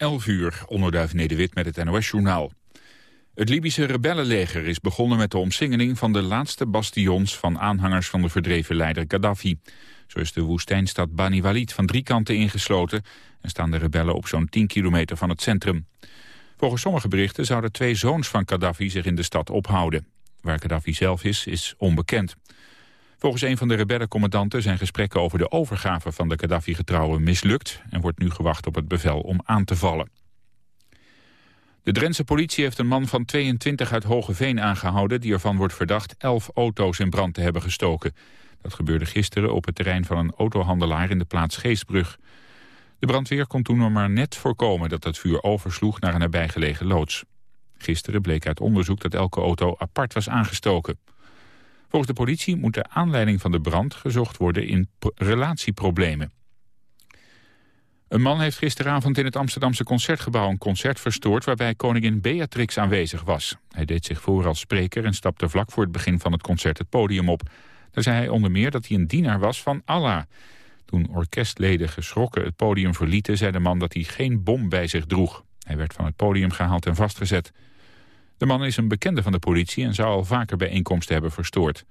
11 uur, onderduif Nederwit met het NOS-journaal. Het Libische rebellenleger is begonnen met de omsingeling van de laatste bastions van aanhangers van de verdreven leider Gaddafi. Zo is de woestijnstad Bani Walid van drie kanten ingesloten en staan de rebellen op zo'n 10 kilometer van het centrum. Volgens sommige berichten zouden twee zoons van Gaddafi zich in de stad ophouden. Waar Gaddafi zelf is, is onbekend. Volgens een van de rebellencommandanten zijn gesprekken over de overgave van de Gaddafi-getrouwen mislukt en wordt nu gewacht op het bevel om aan te vallen. De Drentse politie heeft een man van 22 uit Hogeveen aangehouden... die ervan wordt verdacht 11 auto's in brand te hebben gestoken. Dat gebeurde gisteren op het terrein van een autohandelaar in de plaats Geestbrug. De brandweer kon toen nog maar net voorkomen dat het vuur oversloeg naar een nabijgelegen loods. Gisteren bleek uit onderzoek dat elke auto apart was aangestoken. Volgens de politie moet de aanleiding van de brand gezocht worden in relatieproblemen. Een man heeft gisteravond in het Amsterdamse Concertgebouw een concert verstoord waarbij koningin Beatrix aanwezig was. Hij deed zich voor als spreker en stapte vlak voor het begin van het concert het podium op. Daar zei hij onder meer dat hij een dienaar was van Allah. Toen orkestleden geschrokken het podium verlieten, zei de man dat hij geen bom bij zich droeg. Hij werd van het podium gehaald en vastgezet. De man is een bekende van de politie en zou al vaker bijeenkomsten hebben verstoord.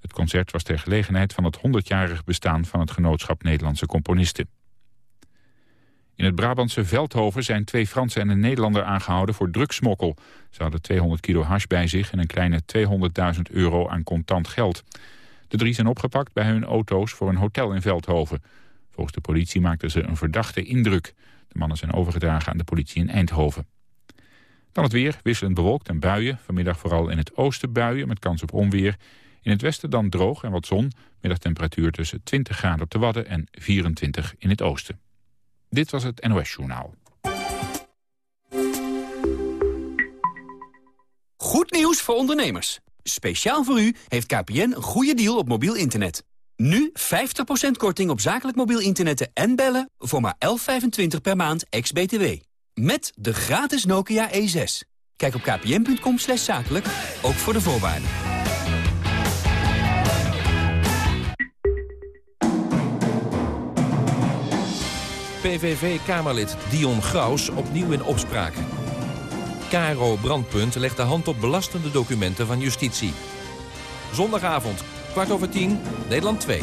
Het concert was ter gelegenheid van het 100-jarig bestaan van het Genootschap Nederlandse Componisten. In het Brabantse Veldhoven zijn twee Fransen en een Nederlander aangehouden voor drugsmokkel. Ze hadden 200 kilo hash bij zich en een kleine 200.000 euro aan contant geld. De drie zijn opgepakt bij hun auto's voor een hotel in Veldhoven. Volgens de politie maakten ze een verdachte indruk. De mannen zijn overgedragen aan de politie in Eindhoven. Dan het weer, wisselend bewolkt en buien. Vanmiddag vooral in het oosten buien met kans op onweer. In het westen dan droog en wat zon. Middagtemperatuur tussen 20 graden op de Wadden en 24 in het oosten. Dit was het NOS Journaal. Goed nieuws voor ondernemers. Speciaal voor u heeft KPN een goede deal op mobiel internet. Nu 50% korting op zakelijk mobiel internet en bellen voor maar 11,25 per maand ex-BTW. Met de gratis Nokia E6. Kijk op kpn.com zakelijk, ook voor de voorwaarden. PVV-Kamerlid Dion Graus opnieuw in opspraak. Caro Brandpunt legt de hand op belastende documenten van justitie. Zondagavond, kwart over tien, Nederland 2.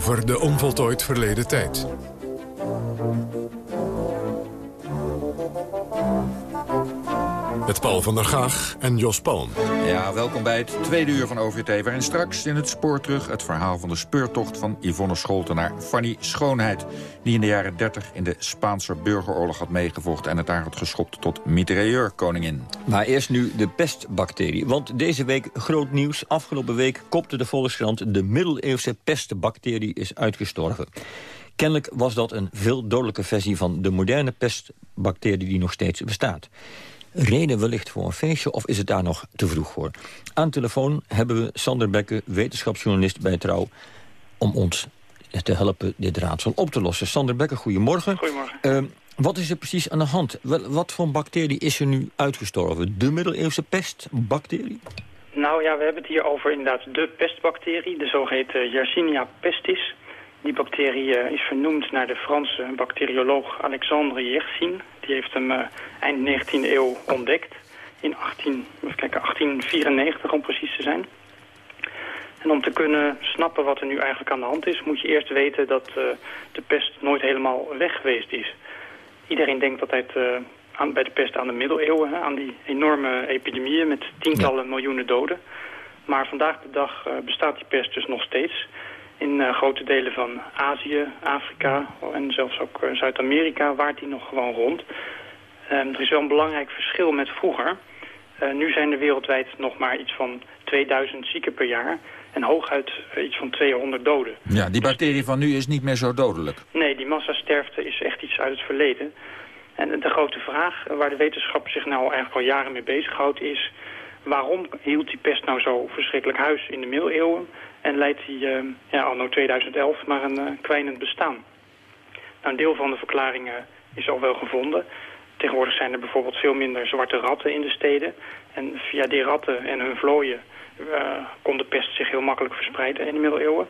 Over de onvoltooid verleden tijd. Met Paul van der Gaag en Jos Palm. Ja, welkom bij het tweede uur van OVT... waarin straks in het spoor terug het verhaal van de speurtocht... van Yvonne Scholten naar Fanny Schoonheid... die in de jaren 30 in de Spaanse burgeroorlog had meegevochten... en het daar had geschopt tot mitrailleur-koningin. Maar eerst nu de pestbacterie. Want deze week groot nieuws. Afgelopen week kopte de Volkskrant... de middeleeuwse pestbacterie is uitgestorven. Kennelijk was dat een veel dodelijke versie van de moderne pestbacterie die nog steeds bestaat reden wellicht voor een feestje of is het daar nog te vroeg voor? Aan telefoon hebben we Sander Bekke, wetenschapsjournalist bij Trouw... om ons te helpen dit raadsel op te lossen. Sander Bekke, goedemorgen. Goedemorgen. Uh, wat is er precies aan de hand? Wat voor bacterie is er nu uitgestorven? De middeleeuwse pestbacterie? Nou ja, we hebben het hier over inderdaad de pestbacterie, de zogeheten Yersinia pestis. Die bacterie uh, is vernoemd naar de Franse bacterioloog Alexandre Yersin. Die heeft hem uh, eind 19e eeuw ontdekt. In 18, even kijken, 1894 om precies te zijn. En om te kunnen snappen wat er nu eigenlijk aan de hand is... moet je eerst weten dat uh, de pest nooit helemaal weg geweest is. Iedereen denkt altijd aan, bij de pest aan de middeleeuwen... Hè, aan die enorme epidemieën met tientallen miljoenen doden. Maar vandaag de dag bestaat die pest dus nog steeds... In grote delen van Azië, Afrika en zelfs ook Zuid-Amerika waart die nog gewoon rond. Ehm, er is wel een belangrijk verschil met vroeger. nu zijn er wereldwijd nog maar iets van 2000 zieken per jaar... En hooguit iets van 200 doden. Ja, die bacterie van nu is niet meer zo dodelijk. Nee, die massasterfte is echt iets uit het verleden. En de grote vraag waar de wetenschap zich nou eigenlijk al jaren mee bezighoudt is... waarom hield die pest nou zo verschrikkelijk huis in de middeleeuwen... en leidt die uh, ja, anno 2011 maar een uh, kwijnend bestaan? Nou, een deel van de verklaringen is al wel gevonden. Tegenwoordig zijn er bijvoorbeeld veel minder zwarte ratten in de steden. En via die ratten en hun vlooien uh, kon de pest zich heel makkelijk verspreiden in de middeleeuwen.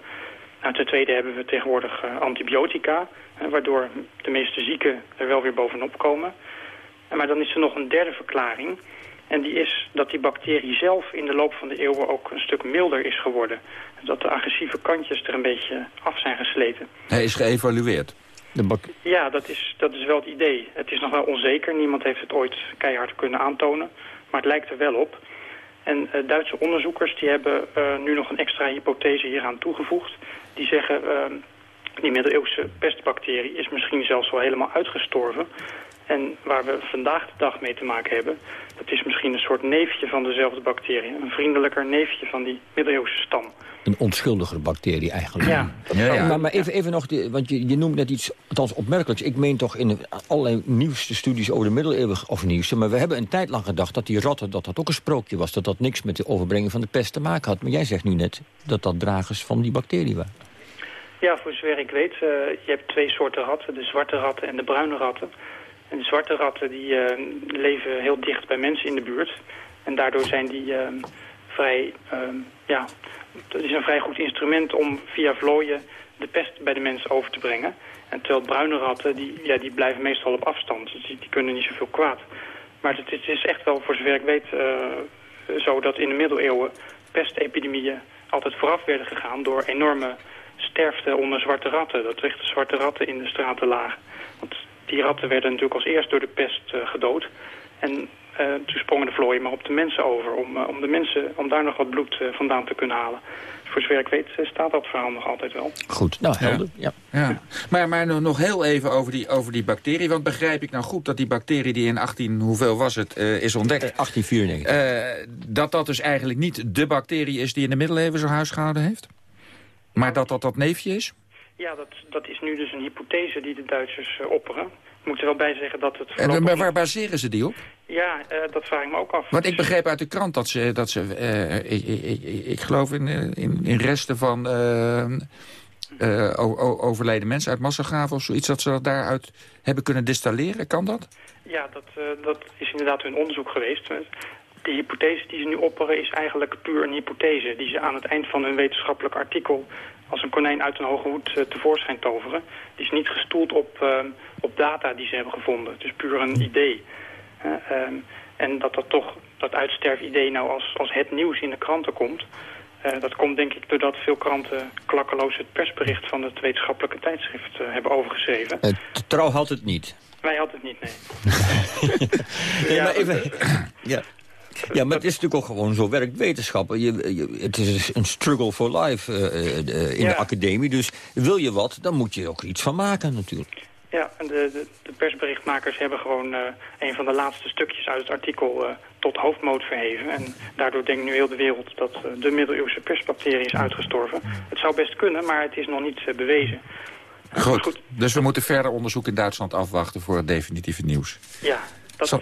Nou, ten tweede hebben we tegenwoordig uh, antibiotica, waardoor de meeste zieken er wel weer bovenop komen. maar dan is er nog een derde verklaring. En die is dat die bacterie zelf in de loop van de eeuwen ook een stuk milder is geworden. Dat de agressieve kantjes er een beetje af zijn gesleten. Hij is geëvalueerd. De ja, dat is, dat is wel het idee. Het is nog wel onzeker. Niemand heeft het ooit keihard kunnen aantonen. Maar het lijkt er wel op. En uh, Duitse onderzoekers die hebben uh, nu nog een extra hypothese hieraan toegevoegd. Die zeggen, uh, die middeleeuwse pestbacterie is misschien zelfs wel helemaal uitgestorven. En waar we vandaag de dag mee te maken hebben... dat is misschien een soort neefje van dezelfde bacterie. Een vriendelijker neefje van die middeleeuwse stam. Een onschuldigere bacterie eigenlijk. Ja. ja, ja. Maar, maar, even, even nog, want je, je noemt net iets, althans opmerkelijks. Ik meen toch in allerlei nieuwste studies over de middeleeuwen, of nieuwste... maar we hebben een tijd lang gedacht dat die ratten, dat dat ook een sprookje was. Dat dat niks met de overbrenging van de pest te maken had. Maar jij zegt nu net dat dat dragers van die bacterie waren. Ja, voor zover ik weet, uh, je hebt twee soorten ratten. De zwarte ratten en de bruine ratten. En de zwarte ratten die uh, leven heel dicht bij mensen in de buurt. En daardoor zijn die uh, vrij, ja, dat is een vrij goed instrument om via vlooien de pest bij de mensen over te brengen. En terwijl bruine ratten, die, ja, die blijven meestal op afstand. Dus die, kunnen niet zoveel kwaad. Maar het, is echt wel, voor zover ik weet, zo dat in de middeleeuwen pestepidemieën altijd vooraf werden gegaan door enorme sterfte onder zwarte ratten. Dat richten zwarte ratten in de straten lagen. Die ratten werden natuurlijk als eerst door de pest uh, gedood. En uh, toen sprongen de vlooien maar op de mensen over... om, uh, om, de mensen, om daar nog wat bloed vandaan te kunnen halen. Voor zover ik weet staat dat verhaal nog altijd wel. Goed, nou helder. Ja. ja. ja. Maar, maar nog heel even over die, over die bacterie. Want begrijp ik nou goed dat die bacterie die in 18, hoeveel was het, is ontdekt... 1894. dat dat dus eigenlijk niet de bacterie is die in de middeleeuwen zo huisgehouden heeft? Maar dat dat dat neefje is? Ja, dat, dat is nu dus een hypothese die de Duitsers uh, opperen. Ik moet er wel bij zeggen dat het... En maar waar baseren ze die op? Ja, uh, dat vraag ik me ook af. Want ik begreep uit de krant dat ze, dat ze uh, ik, ik, ik, ik, geloof in, in, in resten van overleden mensen uit massagraven of zoiets, dat ze dat daaruit hebben kunnen distilleren. Kan dat? Ja, dat, dat is inderdaad hun onderzoek geweest. De hypothese die ze nu opperen is eigenlijk puur een hypothese... die ze aan het eind van hun wetenschappelijk artikel als een konijn uit een hoge hoed uh, tevoorschijn toveren. Die is niet gestoeld op, uh, op data die ze hebben gevonden. Het is puur een idee. Uh, um, en dat dat toch, dat uitsterfidee nou als, als het nieuws in de kranten komt... dat komt denk ik doordat veel kranten klakkeloos het persbericht van het wetenschappelijke tijdschrift hebben overgeschreven. trouw had het niet. Wij hadden het niet, nee. nee ja, maar even, ja. Ja, maar het is natuurlijk ook gewoon zo werkt wetenschappen. Je, je, het is een struggle for life uh, uh, in ja. de academie. Dus wil je wat, dan moet je ook iets van maken natuurlijk. Ja, en de, de, de persberichtmakers hebben gewoon uh, een van de laatste stukjes uit het artikel tot hoofdmoot verheven. En daardoor denkt nu heel de wereld dat de middeleeuwse persbacterie is uitgestorven. Het zou best kunnen, maar het is nog niet bewezen. Goed. goed. dus we moeten verder onderzoek in Duitsland afwachten voor het definitieve nieuws. Ja, dat... Zo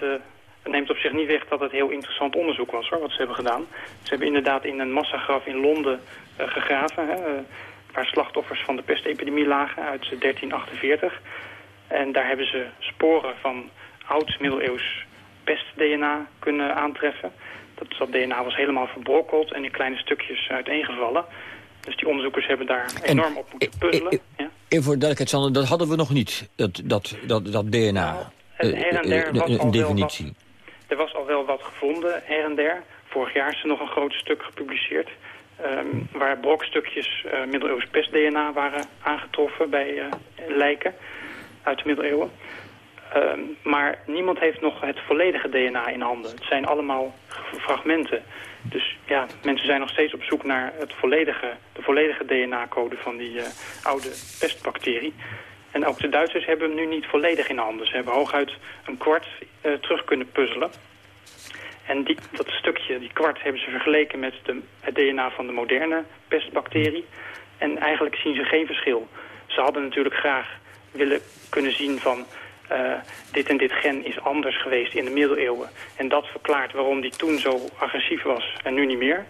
het neemt op zich niet weg dat het heel interessant onderzoek was, hoor, wat ze hebben gedaan. Ze hebben inderdaad in een massagraf in Londen uh, gegraven, hè, waar slachtoffers van de pestepidemie lagen uit 1348. En daar hebben ze sporen van oud-middeleeuws pest-DNA kunnen aantreffen. Dat, dat DNA was helemaal verbrokkeld en in kleine stukjes uiteengevallen. Dus die onderzoekers hebben daar enorm op moeten puzzelen. Ja. Even voor duidelijkheid, Sander, dat hadden we nog niet, dat, dat, dat, dat DNA. Nou, her en der was een definitie. Er was al wel wat gevonden, her en der. Vorig jaar is er nog een groot stuk gepubliceerd... Um, waar brokstukjes uh, middeleeuws pest-DNA waren aangetroffen bij uh, lijken uit de middeleeuwen. Ehm, maar niemand heeft nog het volledige DNA in handen. Het zijn allemaal fragmenten. Dus ja, mensen zijn nog steeds op zoek naar het volledige, de volledige DNA-code van die oude pestbacterie. En ook de Duitsers hebben hem nu niet volledig in handen. Ze hebben hooguit een kwart terug kunnen puzzelen. En die, dat stukje, die kwart, hebben ze vergeleken met de, het DNA van de moderne pestbacterie. En eigenlijk zien ze geen verschil. Ze hadden natuurlijk graag willen kunnen zien van... Uh, dit en dit gen is anders geweest in de middeleeuwen. En dat verklaart waarom die toen zo agressief was en nu niet meer.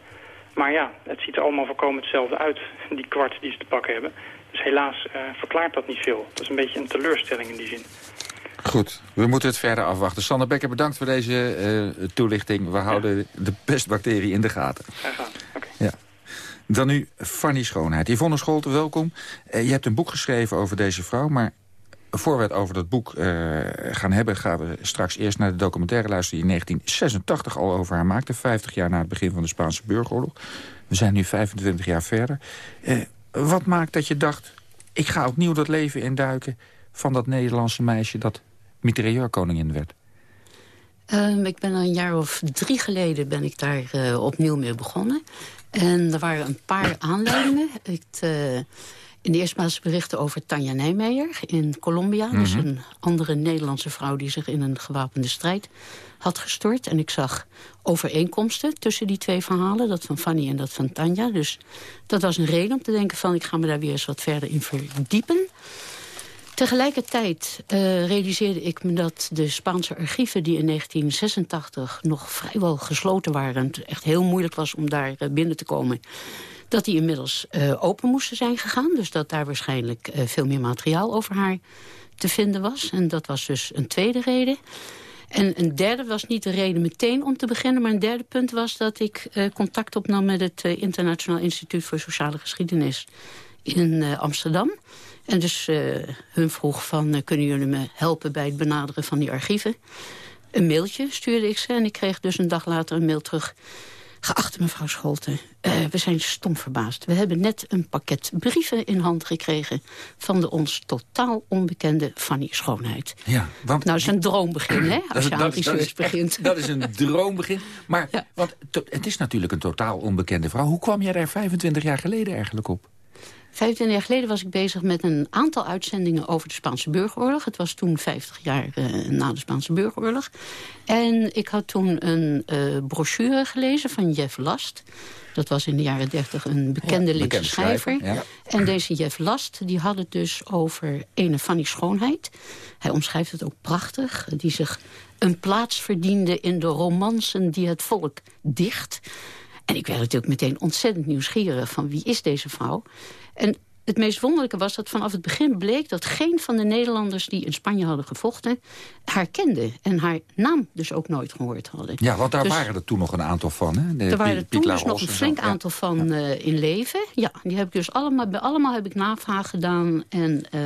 Maar ja, het ziet er allemaal voorkomen hetzelfde uit, die kwart die ze te pakken hebben. Dus helaas uh, verklaart dat niet veel. Dat is een beetje een teleurstelling in die zin. Goed, we moeten het verder afwachten. Sander Becker, bedankt voor deze uh, toelichting. We houden de pestbacterie in de gaten. Graag okay. Ja. Dan nu Fanny Schoonheid. Yvonne Scholte, welkom. Uh, je hebt een boek geschreven over deze vrouw, maar... Voor we het over dat boek uh, gaan hebben... gaan we straks eerst naar de documentaire luisteren... die in 1986 al over haar maakte. 50 jaar na het begin van de Spaanse burgeroorlog. We zijn nu 25 jaar verder. Wat maakt dat je dacht... ik ga opnieuw dat leven induiken van dat Nederlandse meisje... dat koningin werd? Um, ik ben een jaar of drie geleden ben ik daar uh, opnieuw mee begonnen. En er waren een paar aanleidingen. Ik, uh, in de eerste plaats berichten over Tanja Nijmeijer in Colombia. Mm -hmm. Dus een andere Nederlandse vrouw die zich in een gewapende strijd had gestort. En ik zag overeenkomsten tussen die twee verhalen. Dat van Fanny en dat van Tanja. Dus dat was een reden om te denken van... ik ga me daar weer eens wat verder in verdiepen. Tegelijkertijd uh, realiseerde ik me dat de Spaanse archieven... die in 1986 nog vrijwel gesloten waren... het echt heel moeilijk was om daar uh, binnen te komen... dat die inmiddels uh, open moesten zijn gegaan. Dus dat daar waarschijnlijk veel meer materiaal over haar te vinden was. En dat was dus een tweede reden. En een derde was niet de reden meteen om te beginnen... maar een derde punt was dat ik contact opnam... met het Internationaal Instituut voor Sociale Geschiedenis in Amsterdam... En dus hun vroeg van, kunnen jullie me helpen bij het benaderen van die archieven? Een mailtje stuurde ik ze en ik kreeg dus een dag later een mail terug. Geachte mevrouw Scholten, uh, we zijn stom verbaasd. We hebben net een pakket brieven in hand gekregen... van de ons totaal onbekende Fanny Schoonheid. Ja, want... Nou, is een droombegin, hè, als je aan research begint. Dat is een droombegin. Maar ja. want, het is natuurlijk een totaal onbekende vrouw. Hoe kwam jij daar 25 jaar geleden eigenlijk op? 25 jaar geleden was ik bezig met een aantal uitzendingen over de Spaanse burgeroorlog. Het was toen 50 jaar uh, na de Spaanse burgeroorlog. En ik had toen een uh, brochure gelezen van Jeff Last. Dat was in de jaren 30 een bekende ja, linkse schrijver. Ja. En deze Jeff Last die had het dus over ene Fanny Schoonheid. Hij omschrijft het ook prachtig. Die zich een plaats verdiende in de romansen die het volk dicht... En ik werd natuurlijk meteen ontzettend nieuwsgierig van wie is deze vrouw. En het meest wonderlijke was dat vanaf het begin bleek... dat geen van de Nederlanders die in Spanje hadden gevochten... haar kende en haar naam dus ook nooit gehoord hadden. Ja, want daar dus, waren er toen nog een aantal van, hè? De er waren er toen dus nog een flink aantal van ja. uh, in leven. Ja, die heb ik dus allemaal, bij allemaal heb ik navraag gedaan en uh,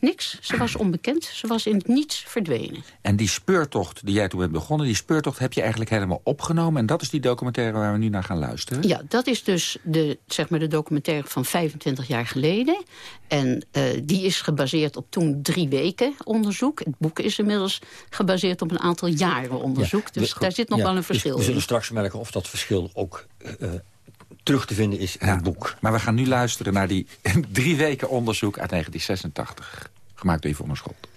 niks. Ze was onbekend, ze was in het niets verdwenen. En die speurtocht die jij toen bent begonnen... die speurtocht heb je eigenlijk helemaal opgenomen... en dat is die documentaire waar we nu naar gaan luisteren? Ja, dat is dus de, zeg maar de documentaire van 25 jaar geleden en uh, die is gebaseerd op toen drie weken onderzoek. Het boek is inmiddels gebaseerd op een aantal jaren onderzoek. Ja, dus we, daar zit nog ja, wel een verschil We zullen straks merken of dat verschil ook uh, terug te vinden is in het boek. Maar we gaan nu luisteren naar die drie weken onderzoek uit 1986. Gemaakt door Yvonne Scholt.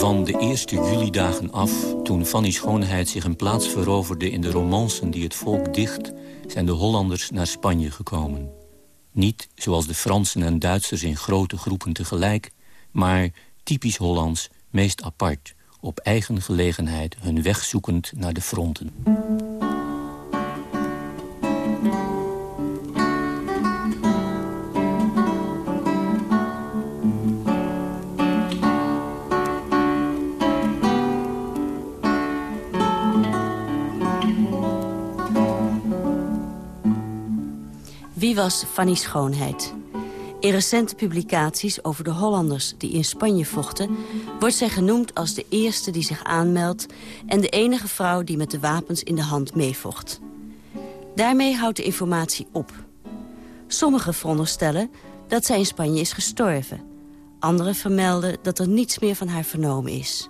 Van de eerste julidagen af, toen Fanny Schoonheid zich een plaats veroverde... in de romansen die het volk dicht, zijn de Hollanders naar Spanje gekomen. Niet zoals de Fransen en Duitsers in grote groepen tegelijk... maar typisch Hollands, meest apart, op eigen gelegenheid... hun weg zoekend naar de fronten. Wie was Fanny Schoonheid? In recente publicaties over de Hollanders die in Spanje vochten... wordt zij genoemd als de eerste die zich aanmeldt... en de enige vrouw die met de wapens in de hand meevocht. Daarmee houdt de informatie op. Sommigen veronderstellen dat zij in Spanje is gestorven. Anderen vermelden dat er niets meer van haar vernomen is.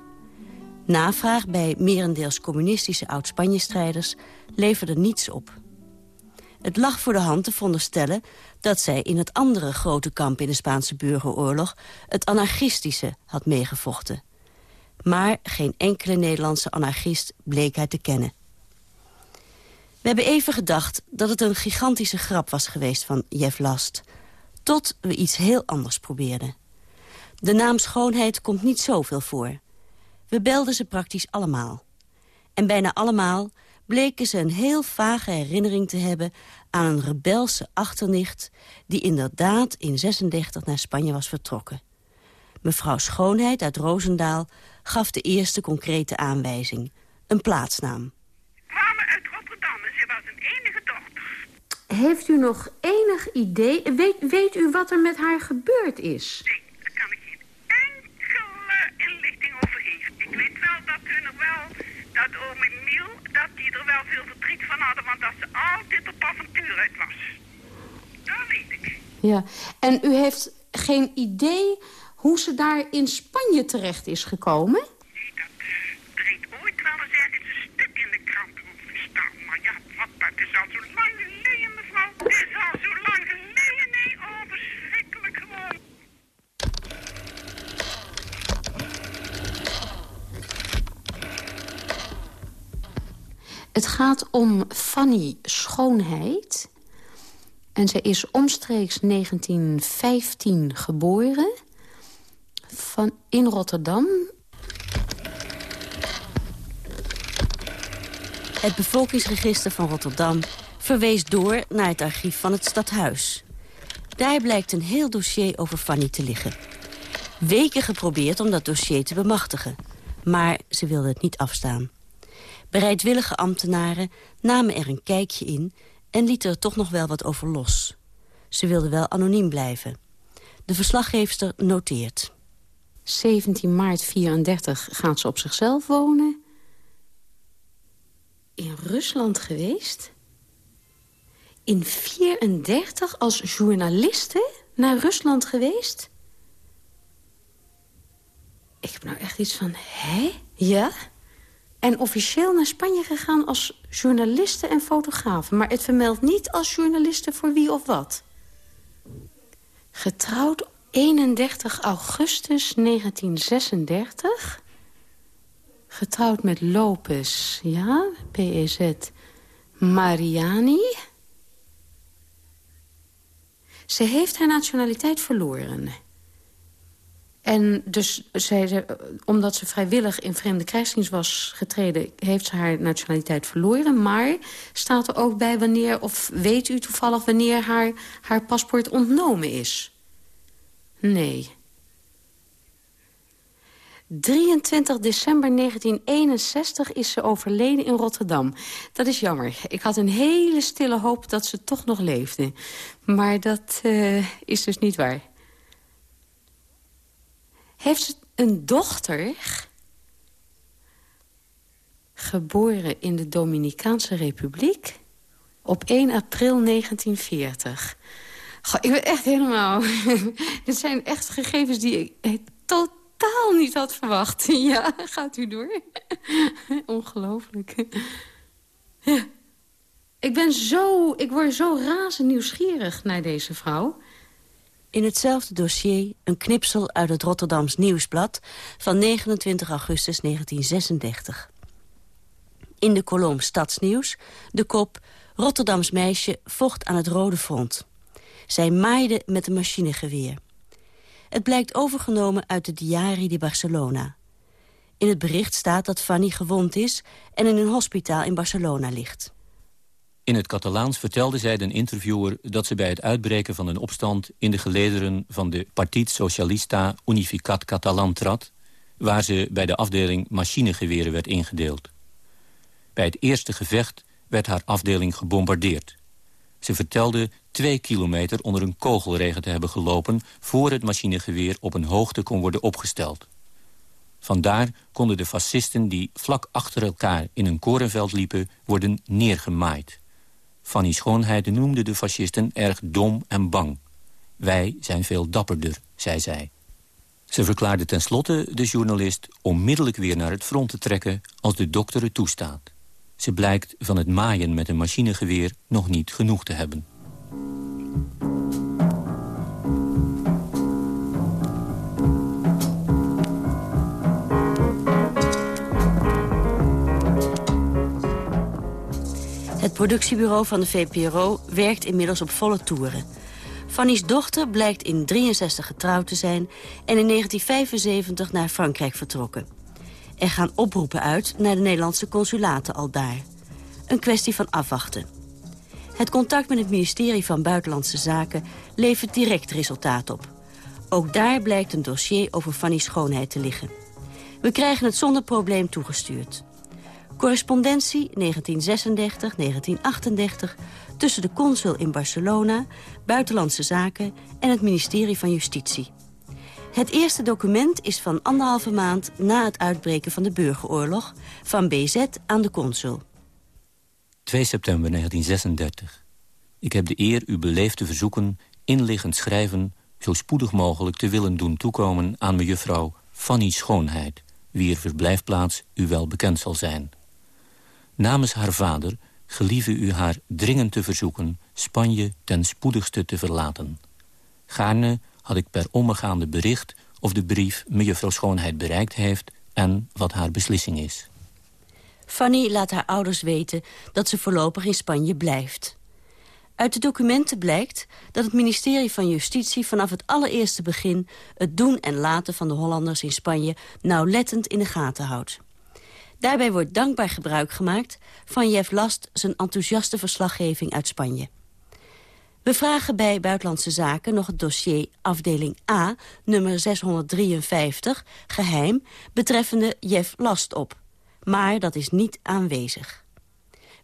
Navraag bij merendeels communistische oud-Spanje-strijders leverde niets op. Het lag voor de hand te veronderstellen dat zij in het andere grote kamp in de Spaanse burgeroorlog... het anarchistische had meegevochten. Maar geen enkele Nederlandse anarchist bleek hij te kennen. We hebben even gedacht dat het een gigantische grap was geweest van Jeff Last. Tot we iets heel anders probeerden. De naam schoonheid komt niet zoveel voor. We belden ze praktisch allemaal. En bijna allemaal bleken ze een heel vage herinnering te hebben... aan een rebelse achternicht die inderdaad in 36 naar Spanje was vertrokken. Mevrouw Schoonheid uit Roosendaal gaf de eerste concrete aanwijzing. Een plaatsnaam. Kwamen uit Rotterdam en ze was een enige dochter. Heeft u nog enig idee? Weet, weet u wat er met haar gebeurd is? Nee, daar kan ik geen enkele inlichting over geven. Ik weet wel dat hun er wel, dat oom Emiel, dat die er wel veel verdriet van hadden, want dat ze altijd op avontuur uit was. Dat weet ik. Ja, en u heeft geen idee hoe ze daar in Spanje terecht is gekomen? Nee, dat heeft ooit wel eens ergens een stuk in de krant over gestaan. Maar ja, wat, dat is al zo lang geleden, mevrouw. Het is al zo lang geleden, nee. Oh, verschrikkelijk gewoon. Het gaat om Fanny Schoonheid. En zij is omstreeks 1915 geboren. Van in Rotterdam. Het bevolkingsregister van Rotterdam verwees door naar het archief van het stadhuis. Daar blijkt een heel dossier over Fanny te liggen. Weken geprobeerd om dat dossier te bemachtigen. Maar ze wilden het niet afstaan. Bereidwillige ambtenaren namen er een kijkje in... en lieten er toch nog wel wat over los. Ze wilden wel anoniem blijven. De verslaggeefster noteert. 17 maart 34 gaat ze op zichzelf wonen. In Rusland geweest. In 34 als journaliste naar Rusland geweest. Ik heb nou echt iets van, hè? Ja? En officieel naar Spanje gegaan als journaliste en fotograaf. Maar het vermeldt niet als journaliste voor wie of wat. Getrouwd 31 augustus 1936. Getrouwd met Lopez, ja, PEZ Mariani. Ze heeft haar nationaliteit verloren. En dus, zij, omdat ze vrijwillig in vreemde krijgsdienst was getreden... heeft ze haar nationaliteit verloren. Maar staat er ook bij wanneer, of weet u toevallig... wanneer haar, haar paspoort ontnomen is? Nee. 23 december 1961 is ze overleden in Rotterdam. Dat is jammer. Ik had een hele stille hoop dat ze toch nog leefde. Maar dat uh, is dus niet waar. Heeft ze een dochter? Geboren in de Dominicaanse Republiek op 1 april 1940. Goh, ik ben echt helemaal... Dit zijn echt gegevens die ik totaal niet had verwacht. Ja, gaat u door. Ongelooflijk. Ja. Ik ben zo... Ik word zo razend nieuwsgierig naar deze vrouw. In hetzelfde dossier een knipsel uit het Rotterdams Nieuwsblad... van 29 augustus 1936. In de kolom Stadsnieuws de kop... Rotterdams meisje vocht aan het Rode Front. Zij maaide met een machinegeweer. Het blijkt overgenomen uit de Diari di Barcelona. In het bericht staat dat Fanny gewond is... en in een hospitaal in Barcelona ligt. In het Catalaans vertelde zij de interviewer dat ze bij het uitbreken van een opstand in de gelederen van de Partit Socialista Unificat Catalan trad, waar ze bij de afdeling machinegeweren werd ingedeeld. Bij het eerste gevecht werd haar afdeling gebombardeerd. Ze vertelde twee kilometer onder een kogelregen te hebben gelopen... voor het machinegeweer op een hoogte kon worden opgesteld. Vandaar konden de fascisten die vlak achter elkaar in een korenveld liepen... worden neergemaaid. Fanny Schoonheid noemde de fascisten erg dom en bang. Wij zijn veel dapperder, zei zij. Ze verklaarde tenslotte de journalist onmiddellijk weer naar het front te trekken als de dokter het toestaat. Ze blijkt van het maaien met een machinegeweer nog niet genoeg te hebben. Productiebureau van de VPRO werkt inmiddels op volle toeren. Fanny's dochter blijkt in 63 getrouwd te zijn... en in 1975 naar Frankrijk vertrokken. Er gaan oproepen uit naar de Nederlandse consulaten al daar. Een kwestie van afwachten. Het contact met het ministerie van Buitenlandse Zaken levert direct resultaat op. Ook daar blijkt een dossier over Fanny's schoonheid te liggen. We krijgen het zonder probleem toegestuurd. Correspondentie 1936-1938 tussen de consul in Barcelona, Buitenlandse Zaken en het ministerie van Justitie. Het eerste document is van anderhalve maand na het uitbreken van de burgeroorlog... van BZ aan de consul. 2 september 1936. Ik heb de eer u beleefd te verzoeken inliggend schrijven... zo spoedig mogelijk te willen doen toekomen aan mejuffrouw Fanny Schoonheid... wier verblijfplaats u wel bekend zal zijn. Namens haar vader gelieve u haar dringend te verzoeken... Spanje ten spoedigste te verlaten. Gaarne had ik per omgaande bericht... of de brief mejuffrouw Schoonheid bereikt heeft... en wat haar beslissing is. Fanny laat haar ouders weten dat ze voorlopig in Spanje blijft. Uit de documenten blijkt dat het ministerie van Justitie... vanaf het allereerste begin het doen en laten van de Hollanders in Spanje... nauwlettend in de gaten houdt. Daarbij wordt dankbaar gebruik gemaakt van Jeff Last... zijn enthousiaste verslaggeving uit Spanje. We vragen bij Buitenlandse Zaken nog het dossier afdeling A, nummer 653, geheim, betreffende Jeff Last op. Maar dat is niet aanwezig.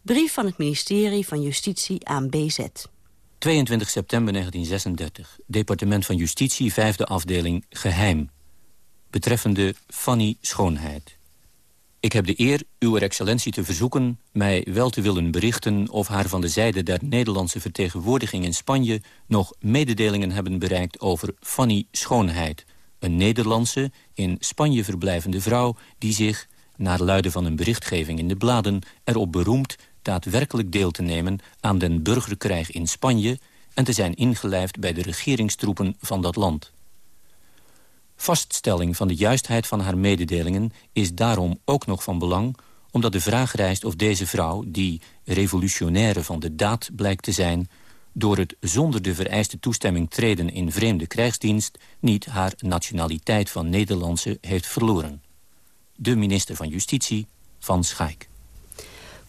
Brief van het ministerie van Justitie aan BZ. 22 september 1936. Departement van Justitie, vijfde afdeling, geheim. Betreffende Fanny Schoonheid. Ik heb de eer uw excellentie te verzoeken mij wel te willen berichten... of haar van de zijde der Nederlandse vertegenwoordiging in Spanje... nog mededelingen hebben bereikt over Fanny Schoonheid... een Nederlandse, in Spanje verblijvende vrouw... die zich, naar luiden van een berichtgeving in de bladen... erop beroemt daadwerkelijk deel te nemen aan den burgerkrijg in Spanje... en te zijn ingelijfd bij de regeringstroepen van dat land. Vaststelling van de juistheid van haar mededelingen is daarom ook nog van belang... omdat de vraag rijst of deze vrouw, die revolutionaire van de daad blijkt te zijn... door het zonder de vereiste toestemming treden in vreemde krijgsdienst... niet haar nationaliteit van Nederlandse heeft verloren. De minister van Justitie, Van Schaik.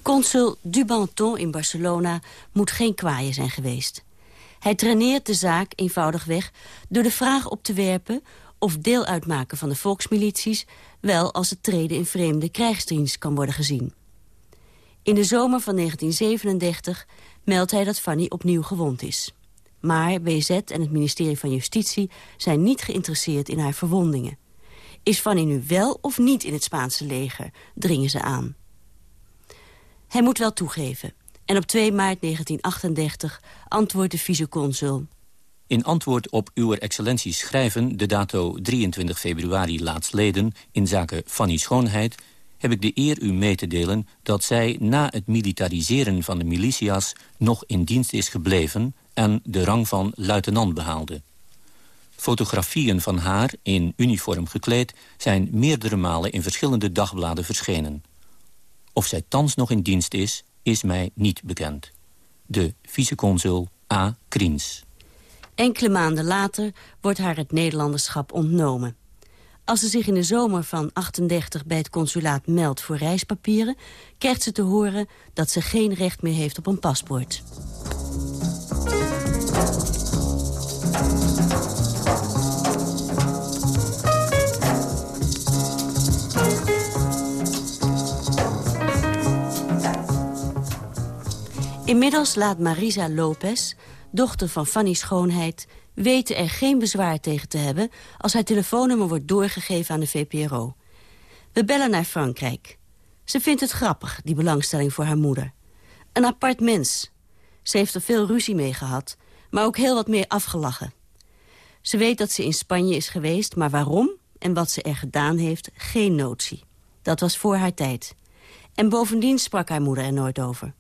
Consul Dubanton in Barcelona moet geen kwaaie zijn geweest. Hij traineert de zaak eenvoudigweg door de vraag op te werpen of deel uitmaken van de volksmilities... wel als het treden in vreemde krijgsdienst kan worden gezien. In de zomer van 1937 meldt hij dat Fanny opnieuw gewond is. Maar BZ en het ministerie van Justitie zijn niet geïnteresseerd in haar verwondingen. Is Fanny nu wel of niet in het Spaanse leger, dringen ze aan. Hij moet wel toegeven. En op 2 maart 1938 antwoordt de viceconsul... In antwoord op uw excellentie schrijven de dato 23 februari laatstleden... in zaken Fanny Schoonheid heb ik de eer u mee te delen... dat zij na het militariseren van de militia's nog in dienst is gebleven... en de rang van luitenant behaalde. Fotografieën van haar, in uniform gekleed... zijn meerdere malen in verschillende dagbladen verschenen. Of zij thans nog in dienst is, is mij niet bekend. De viceconsul A. Kriens. Enkele maanden later wordt haar het Nederlanderschap ontnomen. Als ze zich in de zomer van 38 bij het consulaat meldt voor reispapieren... krijgt ze te horen dat ze geen recht meer heeft op een paspoort. Inmiddels laat Marisa Lopez dochter van Fanny Schoonheid... weten er geen bezwaar tegen te hebben... als haar telefoonnummer wordt doorgegeven aan de VPRO. We bellen naar Frankrijk. Ze vindt het grappig, die belangstelling voor haar moeder. Een apart mens. Ze heeft er veel ruzie mee gehad, maar ook heel wat meer afgelachen. Ze weet dat ze in Spanje is geweest, maar waarom en wat ze er gedaan heeft, geen notie. Dat was voor haar tijd. En bovendien sprak haar moeder er nooit over.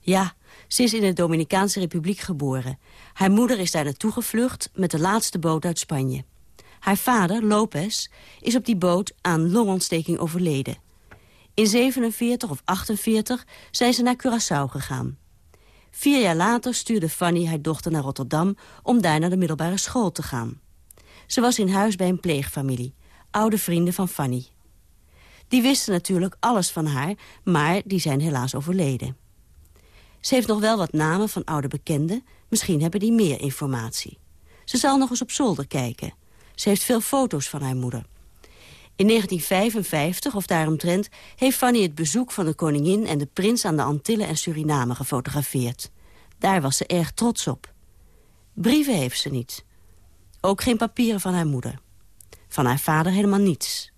Ja, ze is in de Dominicaanse Republiek geboren. Haar moeder is daar naartoe gevlucht met de laatste boot uit Spanje. Haar vader, Lopez, is op die boot aan longontsteking overleden. In 47 of 48 zijn ze naar Curaçao gegaan. Vier jaar later stuurde Fanny haar dochter naar Rotterdam... om daar naar de middelbare school te gaan. Ze was in huis bij een pleegfamilie, oude vrienden van Fanny. Die wisten natuurlijk alles van haar, maar die zijn helaas overleden. Ze heeft nog wel wat namen van oude bekenden. Misschien hebben die meer informatie. Ze zal nog eens op zolder kijken. Ze heeft veel foto's van haar moeder. In 1955, of daaromtrent, heeft Fanny het bezoek van de koningin... en de prins aan de Antillen en Suriname gefotografeerd. Daar was ze erg trots op. Brieven heeft ze niet. Ook geen papieren van haar moeder. Van haar vader helemaal niets.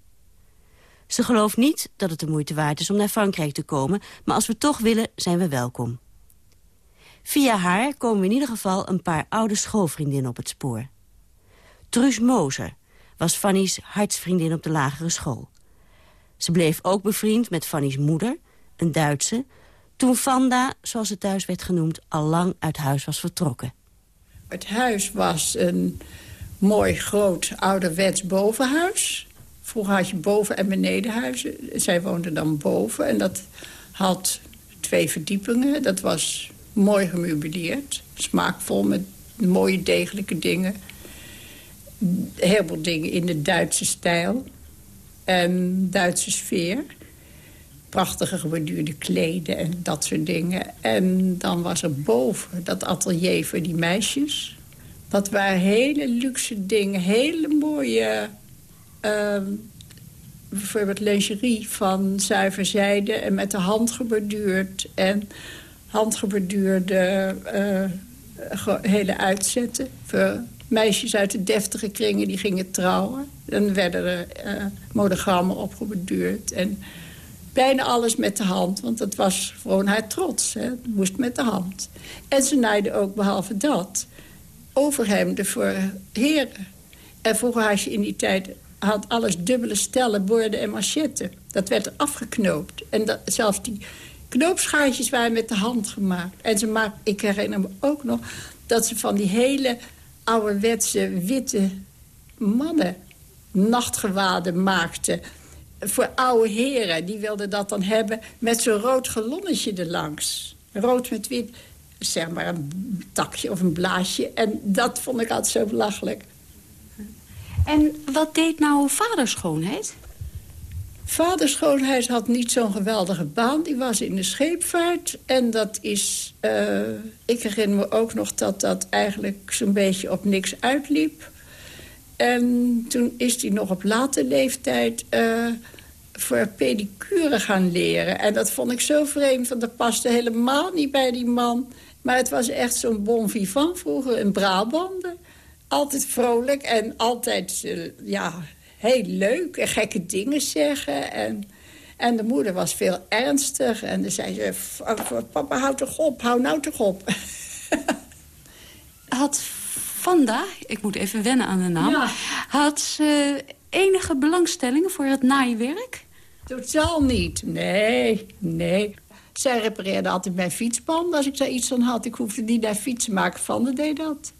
Ze gelooft niet dat het de moeite waard is om naar Frankrijk te komen... maar als we toch willen, zijn we welkom. Via haar komen in ieder geval een paar oude schoolvriendinnen op het spoor. Truus Moser was Fanny's hartsvriendin op de lagere school. Ze bleef ook bevriend met Fanny's moeder, een Duitse... toen Vanda, zoals het thuis werd genoemd, al lang uit huis was vertrokken. Het huis was een mooi groot ouderwets bovenhuis. Vroeger had je boven- en benedenhuizen. Zij woonde dan boven en dat had twee verdiepingen. Dat was mooi gemeubileerd, smaakvol met mooie degelijke dingen. Heel veel dingen in de Duitse stijl en Duitse sfeer. Prachtige geborduurde kleden en dat soort dingen. En dan was er boven dat atelier voor die meisjes. Dat waren hele luxe dingen, hele mooie... Uh, bijvoorbeeld lingerie van zuiver zijde en met de hand geborduurd. En handgeborduurde uh, hele uitzetten. Voor meisjes uit de deftige kringen die gingen trouwen. Dan werden er uh, opgeborduurd. En bijna alles met de hand, want dat was gewoon haar trots. Hè. Het moest met de hand. En ze naaide ook, behalve dat, overhemden voor heren. En vroeger had je in die tijd had alles dubbele stellen, borden en machetten. Dat werd er afgeknoopt. En zelfs die knoopschaartjes waren met de hand gemaakt. En ze maak, ik herinner me ook nog dat ze van die hele ouderwetse witte mannen nachtgewaden maakten. Voor oude heren, die wilden dat dan hebben met zo'n rood galonnetje erlangs. Rood met wit, zeg maar een takje of een blaasje. En dat vond ik altijd zo belachelijk. En wat deed nou vaderschoonheid? Vader Schoonhuis had niet zo'n geweldige baan. Die was in de scheepvaart. En dat is... Uh, ik herinner me ook nog dat dat eigenlijk zo'n beetje op niks uitliep. En toen is hij nog op late leeftijd... Uh, voor pedicure gaan leren. En dat vond ik zo vreemd, want dat paste helemaal niet bij die man. Maar het was echt zo'n bon vivant vroeger, een Brabander. Altijd vrolijk en altijd, uh, ja, heel leuk en gekke dingen zeggen. En, en de moeder was veel ernstig. En dan zei ze, papa, houd toch op, hou nou toch op. Had Vanda, ik moet even wennen aan de naam... had ze enige belangstelling voor het naaiwerk? Totaal niet, nee, nee. Zij repareerde altijd mijn fietsband. Als ik daar iets van had, ik hoefde niet naar fietsen maken. Vanda deed dat.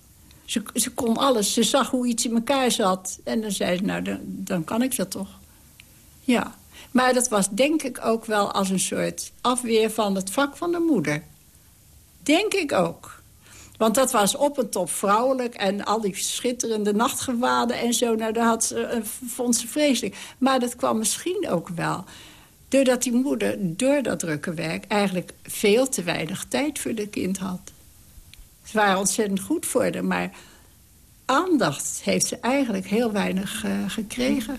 Ze, ze kon alles. Ze zag hoe iets in elkaar zat. En dan zei ze, nou, dan, kan ik dat toch. Ja. Maar dat was denk ik ook wel als een soort afweer van het vak van de moeder. Denk ik ook. Want dat was op en top vrouwelijk. En al die schitterende nachtgewaden en zo. Nou, dat had ze, vond ze vreselijk. Maar dat kwam misschien ook wel... doordat die moeder door dat drukke werk... eigenlijk veel te weinig tijd voor de kind had. Ze waren ontzettend goed voor haar, maar aandacht heeft ze eigenlijk heel weinig uh, gekregen.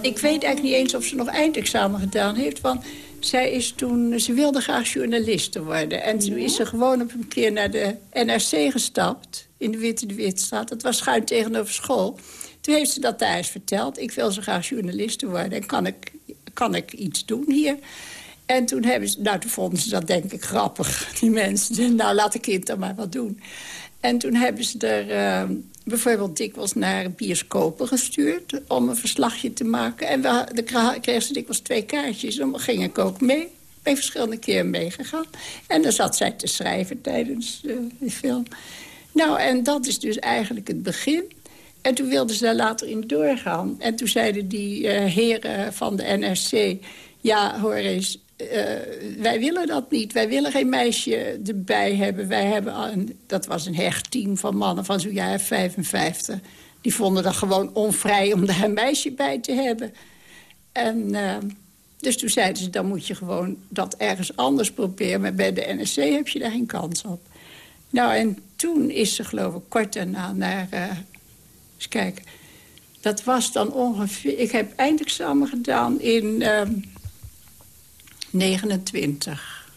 Ik weet eigenlijk niet eens of ze nog eindexamen gedaan heeft. Want zij is toen, ze wilde graag journaliste worden. En toen is ze gewoon op een keer naar de NRC gestapt in de Witte de Witstraat. Dat was schuin tegenover school. Toen heeft ze dat thuis verteld. Ik wil zo graag journaliste worden en kan ik, kan ik iets doen hier? En toen, hebben ze, nou, toen vonden ze dat denk ik grappig, die mensen. Nou, laat de kind dan maar wat doen. En toen hebben ze er uh, bijvoorbeeld dikwijls naar bioscopen gestuurd... om een verslagje te maken. En we, kregen ze dikwijls twee kaartjes. Dan ging ik ook mee. Ik ben verschillende keren meegegaan. En dan zat zij te schrijven tijdens uh, die film. Nou, en dat is dus eigenlijk het begin. En toen wilden ze daar later in doorgaan. En toen zeiden die uh, heren van de NRC... ja, hoor eens, uh, wij willen dat niet. Wij willen geen meisje erbij hebben. Wij hebben een, dat was een hecht team van mannen van zo'n jaar 55. Die vonden dat gewoon onvrij om daar een meisje bij te hebben. En uh, dus toen zeiden ze, dan moet je gewoon dat ergens anders proberen. Maar bij de NSC heb je daar geen kans op. Nou, en toen is ze geloof ik kort daarna naar... Uh, eens kijken. Dat was dan ongeveer... Ik heb eindexamen gedaan in... Uh, 29.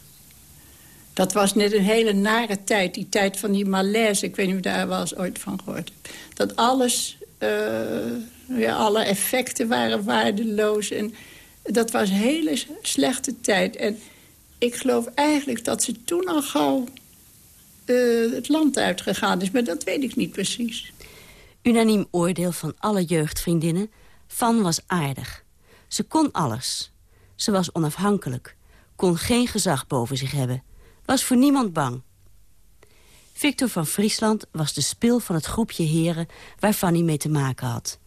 Dat was net een hele nare tijd, die tijd van die malaise. Ik weet niet of daar wel eens ooit van gehoord hebt. Dat alles, uh, ja, alle effecten waren waardeloos. En dat was een hele slechte tijd. En ik geloof eigenlijk dat ze toen al gauw uh, het land uitgegaan is. Maar dat weet ik niet precies. Unaniem oordeel van alle jeugdvriendinnen. Van was aardig. Ze kon alles. Ze was onafhankelijk, kon geen gezag boven zich hebben, was voor niemand bang. Victor van Friesland was de spil van het groepje heren waar Fanny mee te maken had.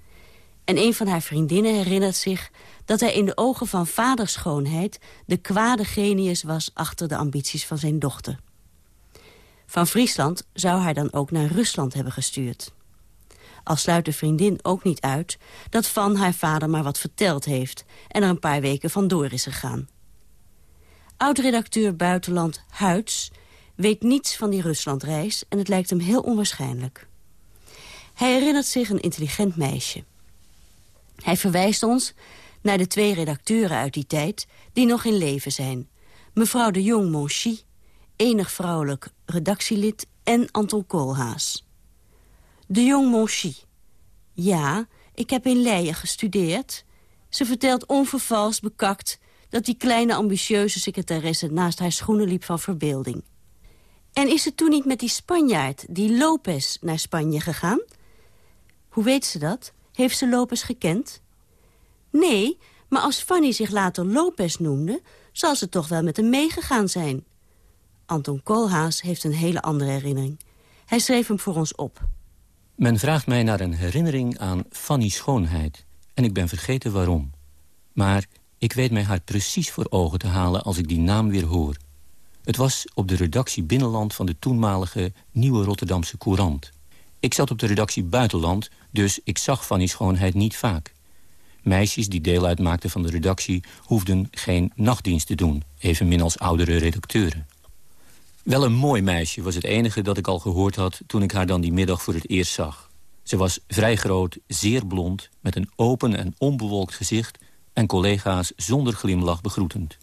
En een van haar vriendinnen herinnert zich dat hij in de ogen van vaderschoonheid de kwade genius was achter de ambities van zijn dochter. Van Friesland zou haar dan ook naar Rusland hebben gestuurd. Al sluit de vriendin ook niet uit dat Van haar vader maar wat verteld heeft... en er een paar weken vandoor is gegaan. Oud-redacteur Buitenland Huids weet niets van die Ruslandreis... en het lijkt hem heel onwaarschijnlijk. Hij herinnert zich een intelligent meisje. Hij verwijst ons naar de twee redacteuren uit die tijd... die nog in leven zijn. Mevrouw de Jong Monchy, enig vrouwelijk redactielid... en Anton Koolhaas. De Jong Monchy. Ja, ik heb in Leien gestudeerd. Ze vertelt onvervals bekakt dat die kleine ambitieuze secretaresse naast haar schoenen liep van verbeelding. En is ze toen niet met die Spanjaard, die Lopez, naar Spanje gegaan? Hoe weet ze dat? Heeft ze Lopez gekend? Nee, maar als Fanny zich later Lopez noemde... zal ze toch wel met hem meegegaan zijn. Anton Koolhaas heeft een hele andere herinnering. Hij schreef hem voor ons op. Men vraagt mij naar een herinnering aan Fanny Schoonheid. En ik ben vergeten waarom. Maar ik weet mij haar precies voor ogen te halen als ik die naam weer hoor. Het was op de redactie Binnenland van de toenmalige Nieuwe Rotterdamse Courant. Ik zat op de redactie Buitenland, dus ik zag Fanny Schoonheid niet vaak. Meisjes die deel uitmaakten van de redactie hoefden geen nachtdienst te doen, evenmin als oudere redacteuren. Wel een mooi meisje was het enige dat ik al gehoord had... toen ik haar dan die middag voor het eerst zag. Ze was vrij groot, zeer blond, met een open en onbewolkt gezicht... en collega's zonder glimlach begroetend.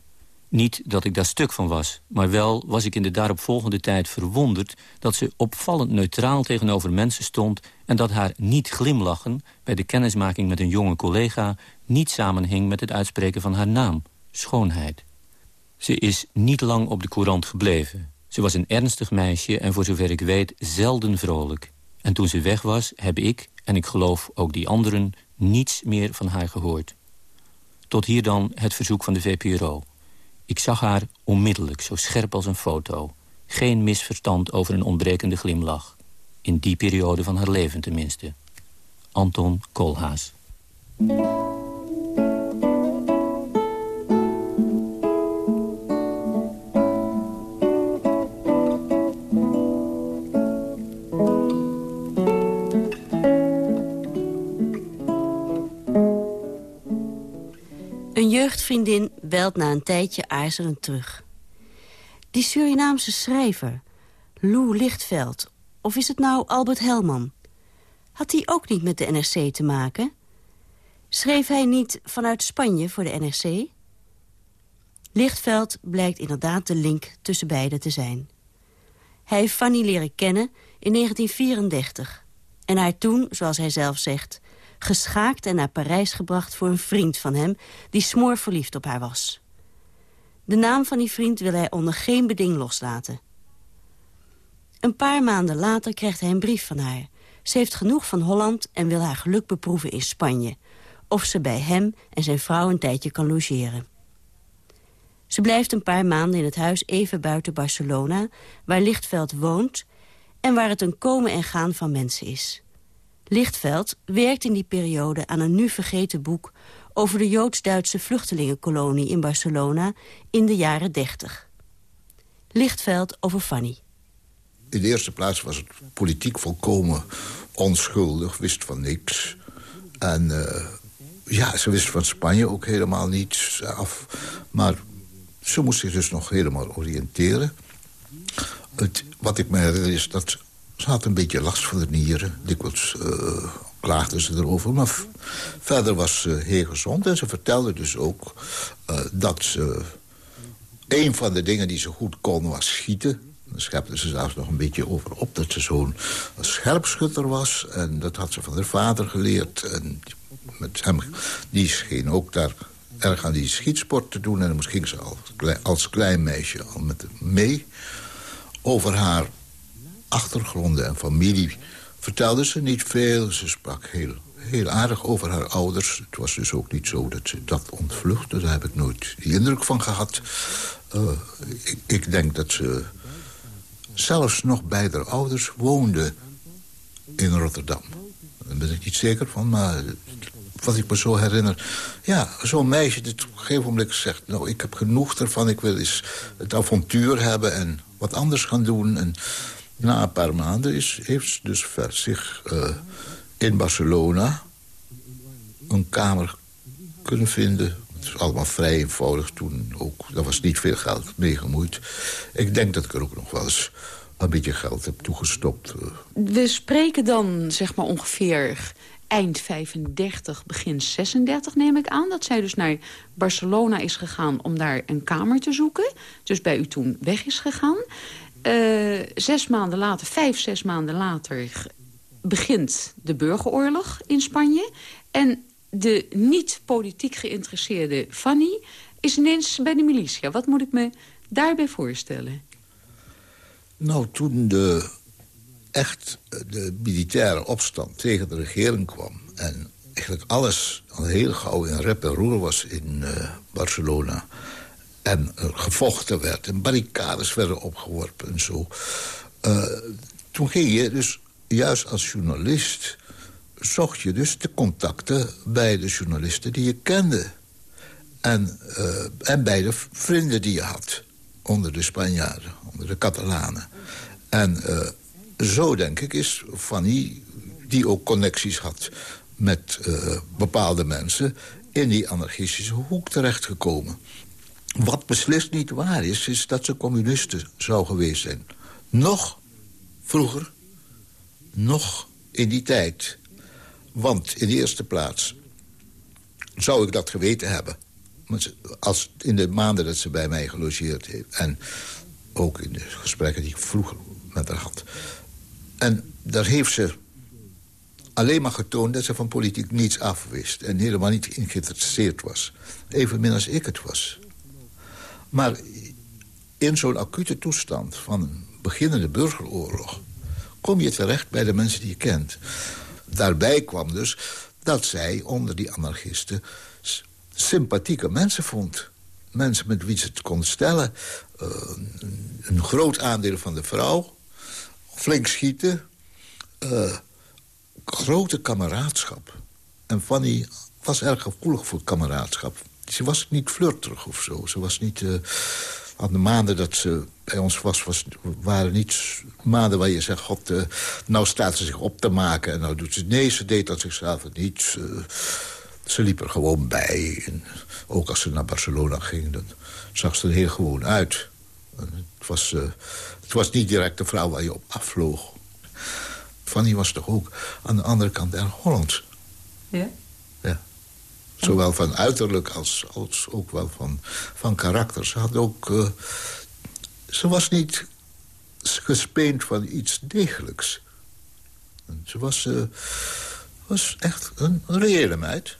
Niet dat ik daar stuk van was, maar wel was ik in de daaropvolgende tijd verwonderd... dat ze opvallend neutraal tegenover mensen stond... en dat haar niet glimlachen bij de kennismaking met een jonge collega... niet samenhing met het uitspreken van haar naam, schoonheid. Ze is niet lang op de courant gebleven. Ze was een ernstig meisje en voor zover ik weet zelden vrolijk. En toen ze weg was, heb ik, en ik geloof ook die anderen... niets meer van haar gehoord. Tot hier dan het verzoek van de VPRO. Ik zag haar onmiddellijk, zo scherp als een foto. Geen misverstand over een ontbrekende glimlach. In die periode van haar leven tenminste. Anton Koolhaas. Jeugdvriendin belt na een tijdje aarzelend terug. Die Surinaamse schrijver, Lou Lichtveld, of is het nou Albert Helman? Had hij ook niet met de NRC te maken? Schreef hij niet vanuit Spanje voor de NRC? Lichtveld blijkt inderdaad de link tussen beiden te zijn. Hij heeft Fanny leren kennen in 1934. En haar toen, zoals hij zelf zegt, geschaakt en naar Parijs gebracht voor een vriend van hem... die smoor verliefd op haar was. De naam van die vriend wil hij onder geen beding loslaten. Een paar maanden later krijgt hij een brief van haar. Ze heeft genoeg van Holland en wil haar geluk beproeven in Spanje. Of ze bij hem en zijn vrouw een tijdje kan logeren. Ze blijft een paar maanden in het huis even buiten Barcelona... waar Lichtveld woont en waar het een komen en gaan van mensen is. Lichtveld werkt in die periode aan een nu vergeten boek... over de Joods-Duitse vluchtelingenkolonie in Barcelona in de jaren 30. Lichtveld over Fanny. In de eerste plaats was het politiek volkomen onschuldig, wist van niks. En uh, ja, ze wist van Spanje ook helemaal niets af. Maar ze moest zich dus nog helemaal oriënteren. Het, wat ik me herinner is dat ze had een beetje last van de nieren. Dikwijls uh, klaagde ze erover. Maar verder was ze heel gezond. En ze vertelde dus ook uh, dat ze... Een van de dingen die ze goed kon was schieten. Daar schepte ze zelfs nog een beetje over op dat ze zo'n scherpschutter was. En dat had ze van haar vader geleerd. En met hem, die scheen ook daar erg aan die schietsport te doen. En dan ging ze als klein meisje al met mee. Over haar achtergronden en familie vertelde ze niet veel. Ze sprak heel, heel aardig over haar ouders. Het was dus ook niet zo dat ze dat ontvluchtte. Daar heb ik nooit die indruk van gehad. Ik, ik, denk dat ze zelfs nog bij haar ouders woonde in Rotterdam. Daar ben ik niet zeker van, maar wat ik me zo herinner... ja, zo'n meisje die op een gegeven moment zegt... nou, ik heb genoeg ervan, ik wil eens het avontuur hebben... en wat anders gaan doen. En na een paar maanden is, heeft ze dus zich uh, in Barcelona... een kamer kunnen vinden. Het is allemaal vrij eenvoudig toen ook. Daar was niet veel geld mee gemoeid. Ik denk dat ik er ook nog wel eens een beetje geld heb toegestopt. Eh. We spreken dan zeg maar ongeveer eind 35, begin 36 neem ik aan. Dat zij dus naar Barcelona is gegaan om daar een kamer te zoeken. Dus bij u toen weg is gegaan. Uh, zes maanden later, vijf, zes maanden later... begint de burgeroorlog in Spanje. En de niet politiek geïnteresseerde Fanny is ineens bij de militia. Wat moet ik me daarbij voorstellen? Nou, toen de echt de militaire opstand tegen de regering kwam... en eigenlijk alles al heel gauw in rep en roer was in uh, Barcelona... en er gevochten werd en barricades werden opgeworpen en zo... Uh, toen ging je dus juist als journalist... zocht je dus de contacten bij de journalisten die je kende... en, uh, en bij de vrienden die je had onder de Spanjaarden, onder de Catalanen. En zo, denk ik, is Fanny, die ook connecties had met bepaalde mensen... in die anarchistische hoek terechtgekomen. Wat beslist niet waar is, is dat ze communisten zou geweest zijn. Nog vroeger, nog in die tijd. Want in de eerste plaats zou ik dat geweten hebben. Als in de maanden dat ze bij mij gelogeerd heeft... en ook in de gesprekken die ik vroeger met haar had... En daar heeft ze alleen maar getoond dat ze van politiek niets afwist... en helemaal niet geïnteresseerd was. Evenmin als ik het was. Maar in zo'n acute toestand van een beginnende burgeroorlog... kom je terecht bij de mensen die je kent. Daarbij kwam dus dat zij onder die anarchisten... sympathieke mensen vond. Mensen met wie ze het kon stellen. Uh, een groot aandeel van de vrouw flink schieten. Uh, grote kameraadschap. En Fanny was erg gevoelig voor kameraadschap. Ze was niet flirterig of zo. Ze was niet... Uh, aan de maanden dat ze bij ons was, was waren niet maanden waar je zegt... God, uh, nou staat ze zich op te maken en nou doet ze... Nee, ze deed dat zichzelf niet. ze liep er gewoon bij. En ook als ze naar Barcelona ging, dan zag ze er heel gewoon uit. het was het was niet direct de vrouw waar je op afvloog. Fanny was toch ook aan de andere kant erg Hollands. Ja? Ja. Zowel van uiterlijk als, als ook wel van, van karakter. Ze had ook... Uh, ze was niet gespeend van iets degelijks. Ze was, uh, was echt een reële meid.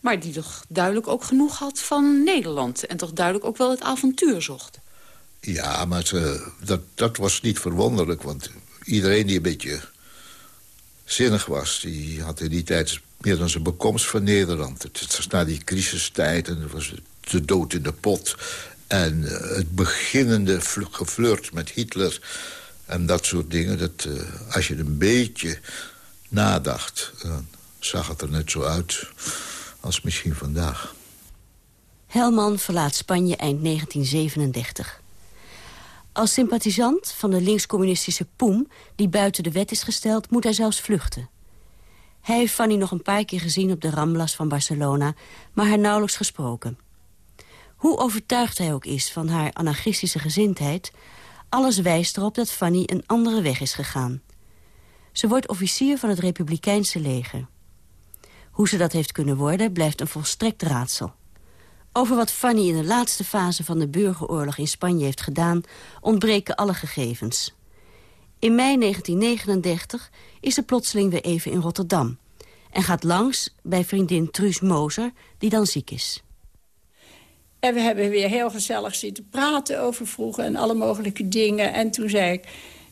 Maar die toch duidelijk ook genoeg had van Nederland... en toch duidelijk ook wel het avontuur zocht. Ja, maar ze, dat, dat was niet verwonderlijk, want iedereen die een beetje zinnig was... die had in die tijd meer dan zijn bekomst van Nederland. Het was na die crisistijd en was de dood in de pot... en uh, het beginnende geflirt met Hitler en dat soort dingen. Dat, uh, als je een beetje nadacht, dan zag het er net zo uit als misschien vandaag. Helman verlaat Spanje eind 1937. Als sympathisant van de linkscommunistische POEM... die buiten de wet is gesteld, moet hij zelfs vluchten. Hij heeft Fanny nog een paar keer gezien op de Ramblas van Barcelona... maar haar nauwelijks gesproken. Hoe overtuigd hij ook is van haar anarchistische gezindheid... alles wijst erop dat Fanny een andere weg is gegaan. Ze wordt officier van het Republikeinse leger. Hoe ze dat heeft kunnen worden, blijft een volstrekt raadsel. Over wat Fanny in de laatste fase van de burgeroorlog in Spanje heeft gedaan... ontbreken alle gegevens. In mei 1939 is ze plotseling weer even in Rotterdam... en gaat langs bij vriendin Truus Moser, die dan ziek is. En we hebben weer heel gezellig zitten praten over vroeger... en alle mogelijke dingen. En toen zei ik,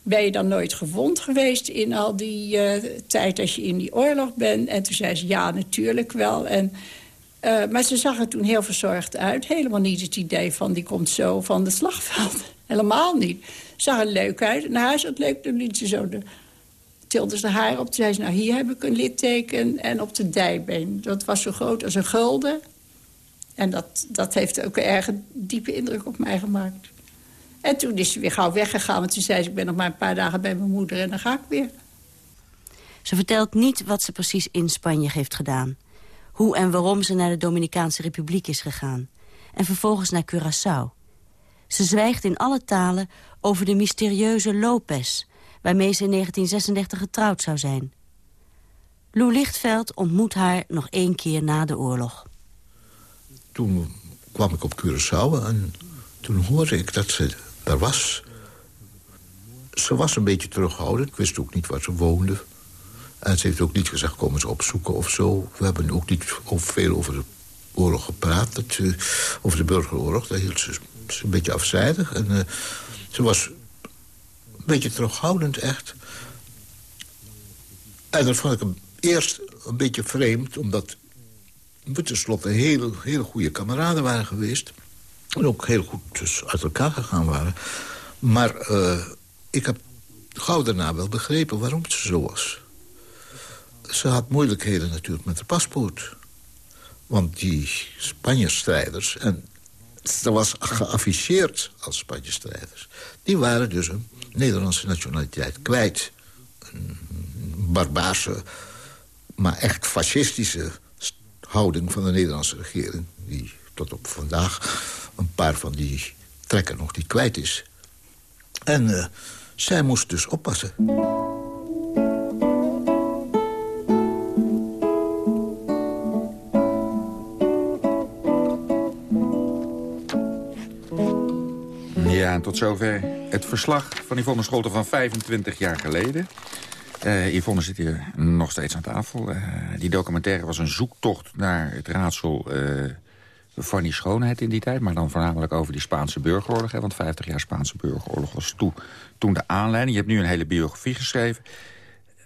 ben je dan nooit gewond geweest in al die uh, tijd dat je in die oorlog bent? En toen zei ze, ja, natuurlijk wel. En, uh, maar ze zag er toen heel verzorgd uit. Helemaal niet het idee van, die komt zo van de slagveld. Helemaal niet. Zag er leuk uit. Na huis wat leuk, toen liet ze zo de... Tilde ze haar op. Toen zei ze, nou, hier heb ik een litteken en op de dijbeen. Dat was zo groot als een gulden. En dat, dat heeft ook een erg diepe indruk op mij gemaakt. En toen is ze weer gauw weggegaan. Want toen zei ze, ik ben nog maar een paar dagen bij mijn moeder en dan ga ik weer. Ze vertelt niet wat ze precies in Spanje heeft gedaan. Hoe en waarom ze naar de Dominicaanse Republiek is gegaan. En vervolgens naar Curaçao. Ze zwijgt in alle talen over de mysterieuze Lopez... waarmee ze in 1936 getrouwd zou zijn. Lou Lichtveld ontmoet haar nog één keer na de oorlog. Toen kwam ik op Curaçao en toen hoorde ik dat ze er was. Ze was een beetje terughoudend. Ik wist ook niet waar ze woonde. En ze heeft ook niet gezegd, kom eens opzoeken of zo. We hebben ook niet veel over de oorlog gepraat. Dat, uh, over de burgeroorlog. Daar hield ze, een beetje afzijdig. En uh, ze was een beetje terughoudend, echt. En dat vond ik eerst een beetje vreemd... omdat we tenslotte heel, hele goede kameraden waren geweest... En ook heel goed dus uit elkaar gegaan waren. Maar uh, ik heb gauw daarna wel begrepen waarom het zo was. Ze had moeilijkheden natuurlijk met de paspoort. Want die Spanje-strijders... en ze was geafficheerd als Spanje-strijders... die waren dus een Nederlandse nationaliteit kwijt. Een barbaarse, maar echt fascistische houding van de Nederlandse regering... die tot op vandaag een paar van die trekken nog die kwijt is. En uh, zij moest dus oppassen. Tot zover het verslag van Yvonne Scholten van 25 jaar geleden. Uh, Yvonne zit hier nog steeds aan tafel. Uh, die documentaire was een zoektocht naar het raadsel... Uh, Fanny Schoonheid in die tijd... maar dan voornamelijk over die Spaanse burgeroorlog. Hè, want 50 jaar Spaanse burgeroorlog was toe, toen de aanleiding. Je hebt nu een hele biografie geschreven.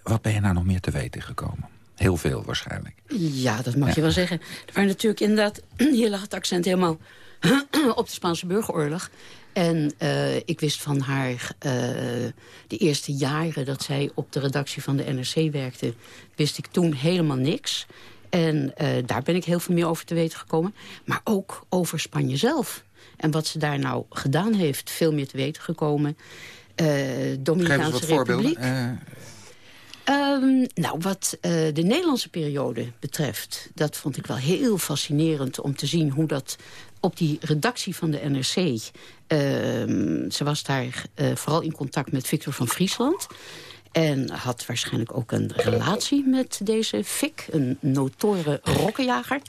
Wat ben je nou nog meer te weten gekomen? Heel veel waarschijnlijk. Ja, dat mag je wel zeggen. Waren natuurlijk inderdaad... hier lag het accent helemaal op de Spaanse burgeroorlog. En uh, ik wist van haar uh, de eerste jaren dat zij op de redactie van de NRC werkte... wist ik toen helemaal niks. En uh, daar ben ik heel veel meer over te weten gekomen. Maar ook over Spanje zelf. En wat ze daar nou gedaan heeft, veel meer te weten gekomen. Dominicaanse Republiek. Um, nou, wat uh, de Nederlandse periode betreft... dat vond ik wel heel fascinerend om te zien hoe dat op die redactie van de NRC... Uh, ze was daar uh, vooral in contact met Victor van Friesland... En had waarschijnlijk ook een relatie met deze Fik, een notoire rokkenjager.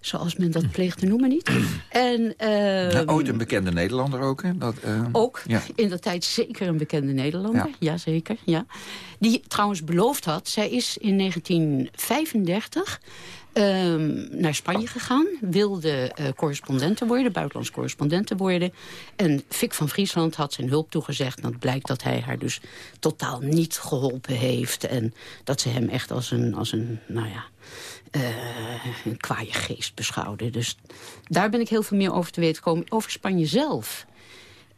Zoals men dat pleegt te noemen niet. En, nou, ooit een bekende Nederlander ook, hè? Dat, uh, ook, ja. in de tijd zeker een bekende Nederlander. Ja. Jazeker, ja. Die trouwens beloofd had, zij is in 1935 Um, naar Spanje gegaan. Wilde uh, correspondenten worden, buitenlands correspondenten worden. En Vic van Friesland had zijn hulp toegezegd. En dat blijkt dat hij haar dus totaal niet geholpen heeft. En dat ze hem echt als een, als een nou ja, uh, een kwaaie geest beschouwde. Dus daar ben ik heel veel meer over te weten gekomen. Over Spanje zelf.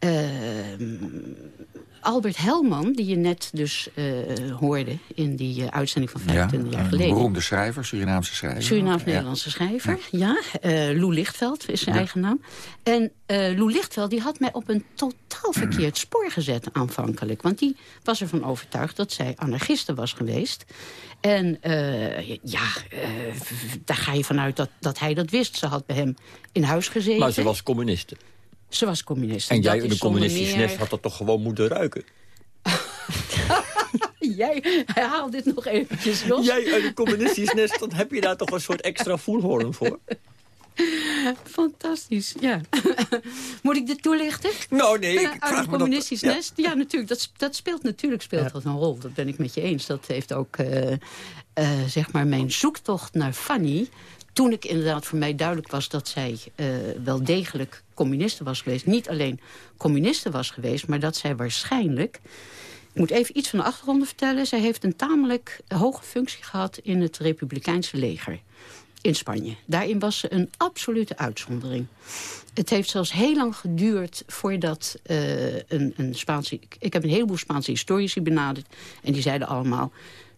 Uh, Albert Helman, die je net dus uh, hoorde in die uh, uitzending van 25 ja, jaar geleden. Een beroemde schrijver, Surinaamse schrijver. Surinaams-Nederlandse ja. schrijver, ja. ja. Uh, Lou Lichtveld is zijn eigen naam. En Lou Lichtveld die had mij op een totaal verkeerd spoor gezet aanvankelijk. Want die was ervan overtuigd dat zij anarchiste was geweest. En ja, daar ga je vanuit dat, dat hij dat wist. Ze had bij hem in huis gezeten. Maar ze was communiste. Ze was communist. En jij in een communistisch meer... nest had dat toch gewoon moeten ruiken? jij haal dit nog eventjes los. Jij uit een communistisch nest, dan heb je daar toch een soort extra voelhorn voor? Fantastisch, ja. Moet ik dit toelichten? Nou, nee, ik Uit een communistisch dat, nest? Ja, natuurlijk. Dat, dat speelt natuurlijk speelt ja. dat een rol. Dat ben ik met je eens. Dat heeft ook, uh, uh, zeg maar, mijn zoektocht naar Fanny toen ik inderdaad voor mij duidelijk was dat zij uh, wel degelijk communiste was geweest. Niet alleen communiste was geweest, maar dat zij waarschijnlijk... Ik moet even iets van de achtergrond vertellen. Zij heeft een tamelijk hoge functie gehad in het Republikeinse leger in Spanje. Daarin was ze een absolute uitzondering. Het heeft zelfs heel lang geduurd voordat uh, een, een Spaanse... Ik heb een heleboel Spaanse historici benaderd... en die zeiden allemaal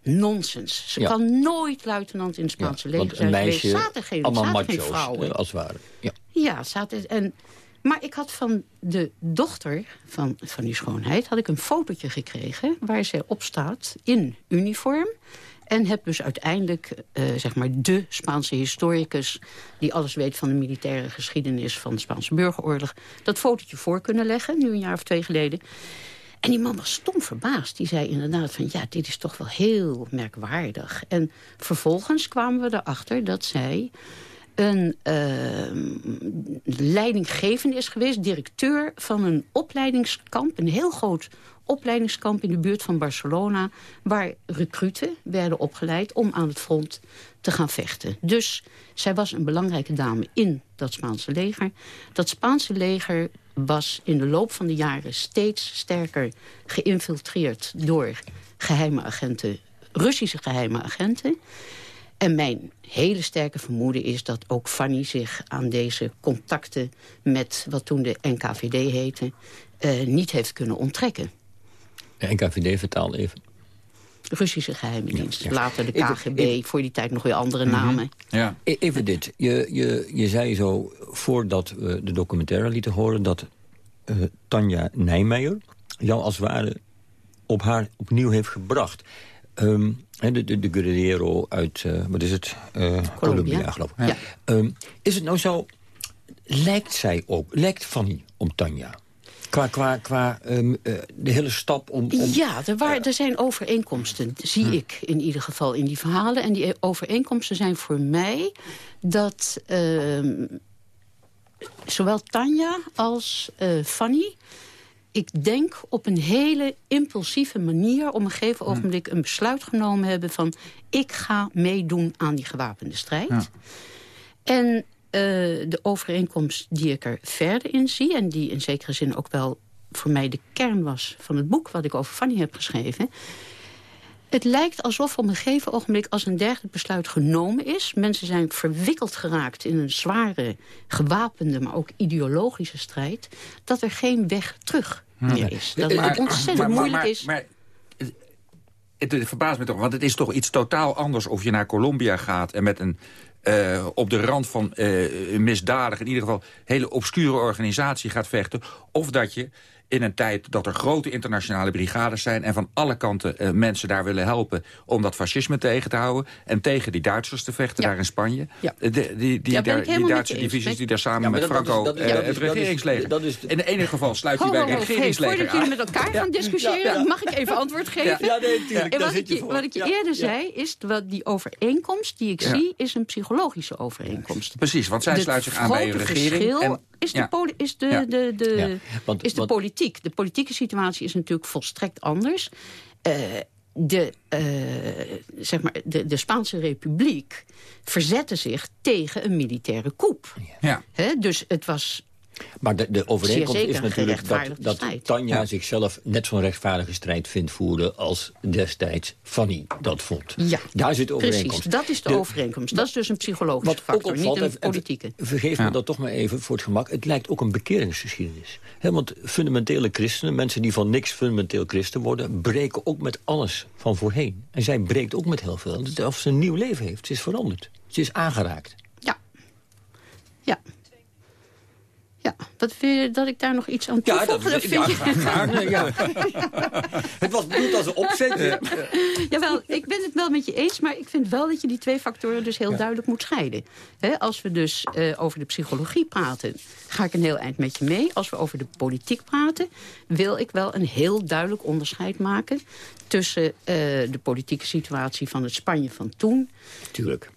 nonsens. Ze ja. kan nooit luitenant in het Spaanse ja, leger zijn meisje, geweest. Zaten geen, allemaal zaten macho's, geen vrouwen. als het ware. Ja, ja zaten, en, maar ik had van de dochter van, van die schoonheid... had ik een fotootje gekregen waar zij op staat in uniform... En heb dus uiteindelijk uh, zeg maar de Spaanse historicus... die alles weet van de militaire geschiedenis van de Spaanse burgeroorlog... dat fotootje voor kunnen leggen, nu een jaar of twee geleden. En die man was stom verbaasd. Die zei inderdaad van, ja, dit is toch wel heel merkwaardig. En vervolgens kwamen we erachter dat zij een uh, leidinggevende is geweest... directeur van een opleidingskamp, een heel groot opleidingskamp in de buurt van Barcelona... waar recruten werden opgeleid om aan het front te gaan vechten. Dus zij was een belangrijke dame in dat Spaanse leger. Dat Spaanse leger was in de loop van de jaren steeds sterker geïnfiltreerd door geheime agenten, Russische geheime agenten. En mijn hele sterke vermoeden is dat ook Fanny zich aan deze contacten met wat toen de NKVD heette, uh, niet heeft kunnen onttrekken. De NKVD vertaal even. Russische geheime dienst. Ja, ja. Later de KGB, even, voor die tijd nog weer andere namen. Mm -hmm. ja. Even dit. Je, je, je zei zo, voordat we de documentaire lieten horen... dat uh, Tanja Nijmeijer jou als het ware op haar opnieuw heeft gebracht. Um, de, de, de guerrero uit, uh, wat is het? Uh, Colombia, geloof ik. Ja. Um, is het nou zo, lijkt zij ook, lijkt Fanny om Tanja? Qua, qua, qua um, uh, de hele stap om... om ja, er, waar, er zijn overeenkomsten, zie hm. ik in ieder geval in die verhalen. En die overeenkomsten zijn voor mij dat zowel Tanja als uh, Fanny... ik denk op een hele impulsieve manier... op een gegeven ogenblik een besluit genomen hebben van... ik ga meedoen aan die gewapende strijd. En de overeenkomst die ik er verder in zie... en die in zekere zin ook wel voor mij de kern was van het boek... wat ik over Fanny heb geschreven... Het lijkt alsof op een gegeven ogenblik als een dergelijk besluit genomen is... mensen zijn verwikkeld geraakt in een zware, gewapende... maar ook ideologische strijd... dat er geen weg terug meer is. Dat maar, het ontzettend maar, maar, moeilijk is... Maar, het, het verbaast me toch, want het is toch iets totaal anders... of je naar Colombia gaat en met een uh, op de rand van uh, misdadig... in ieder geval hele obscure organisatie gaat vechten... of dat je in een tijd dat er grote internationale brigades zijn... en van alle kanten uh, mensen daar willen helpen om dat fascisme tegen te houden... en tegen die Duitsers te vechten daar in Spanje. Ja. Die, die, die, daar, die Duitse divisies die daar samen met Franco het regeringsleger... In het enige geval sluit hij bij het regeringsleger Voordat jullie met elkaar gaan discussiëren, mag ik even antwoord geven? Ja, nee, tuurlijk. wat, ik, wat ik je eerder zei, is dat die overeenkomst die ik zie... is een psychologische overeenkomst. Precies, want zij sluit zich aan bij een regering. En, is de, is de, ja. de, de, ja. want, is de want, politiek. De politieke situatie is natuurlijk volstrekt anders. Uh, de, uh, zeg maar, de, de Spaanse Republiek verzette zich tegen een militaire coup. Ja. He, dus het was maar de, de overeenkomst is natuurlijk dat, dat Tanja ja. zichzelf net zo'n rechtvaardige strijd vindt voeren... als destijds Fanny dat vond. Ja, Daar zit de overeenkomst. Precies, dat is de, de overeenkomst. Dat is dus een psychologische factor, ook opvalt, niet een politieke. Vergeef ja. me dat toch maar even voor het gemak. Het lijkt ook een bekeringsgeschiedenis. He, want fundamentele christenen, mensen die van niks fundamenteel christen worden... breken ook met alles van voorheen. En zij breekt ook met heel veel. Of ze een nieuw leven heeft. Ze is veranderd. Ze is aangeraakt. Ja. Ja. Ja, wat vind je dat ik daar nog iets aan toevoeg? Ja, dat, dat vind ja, je... Gaarne, ja. het was bedoeld als een opzet. Ja. Jawel, ik ben het wel met je eens, maar ik vind wel dat je die twee factoren dus heel ja. duidelijk moet scheiden. He, als we dus uh, over de psychologie praten, ga ik een heel eind met je mee. Als we over de politiek praten, wil ik wel een heel duidelijk onderscheid maken... tussen uh, de politieke situatie van het Spanje van toen... Tuurlijk.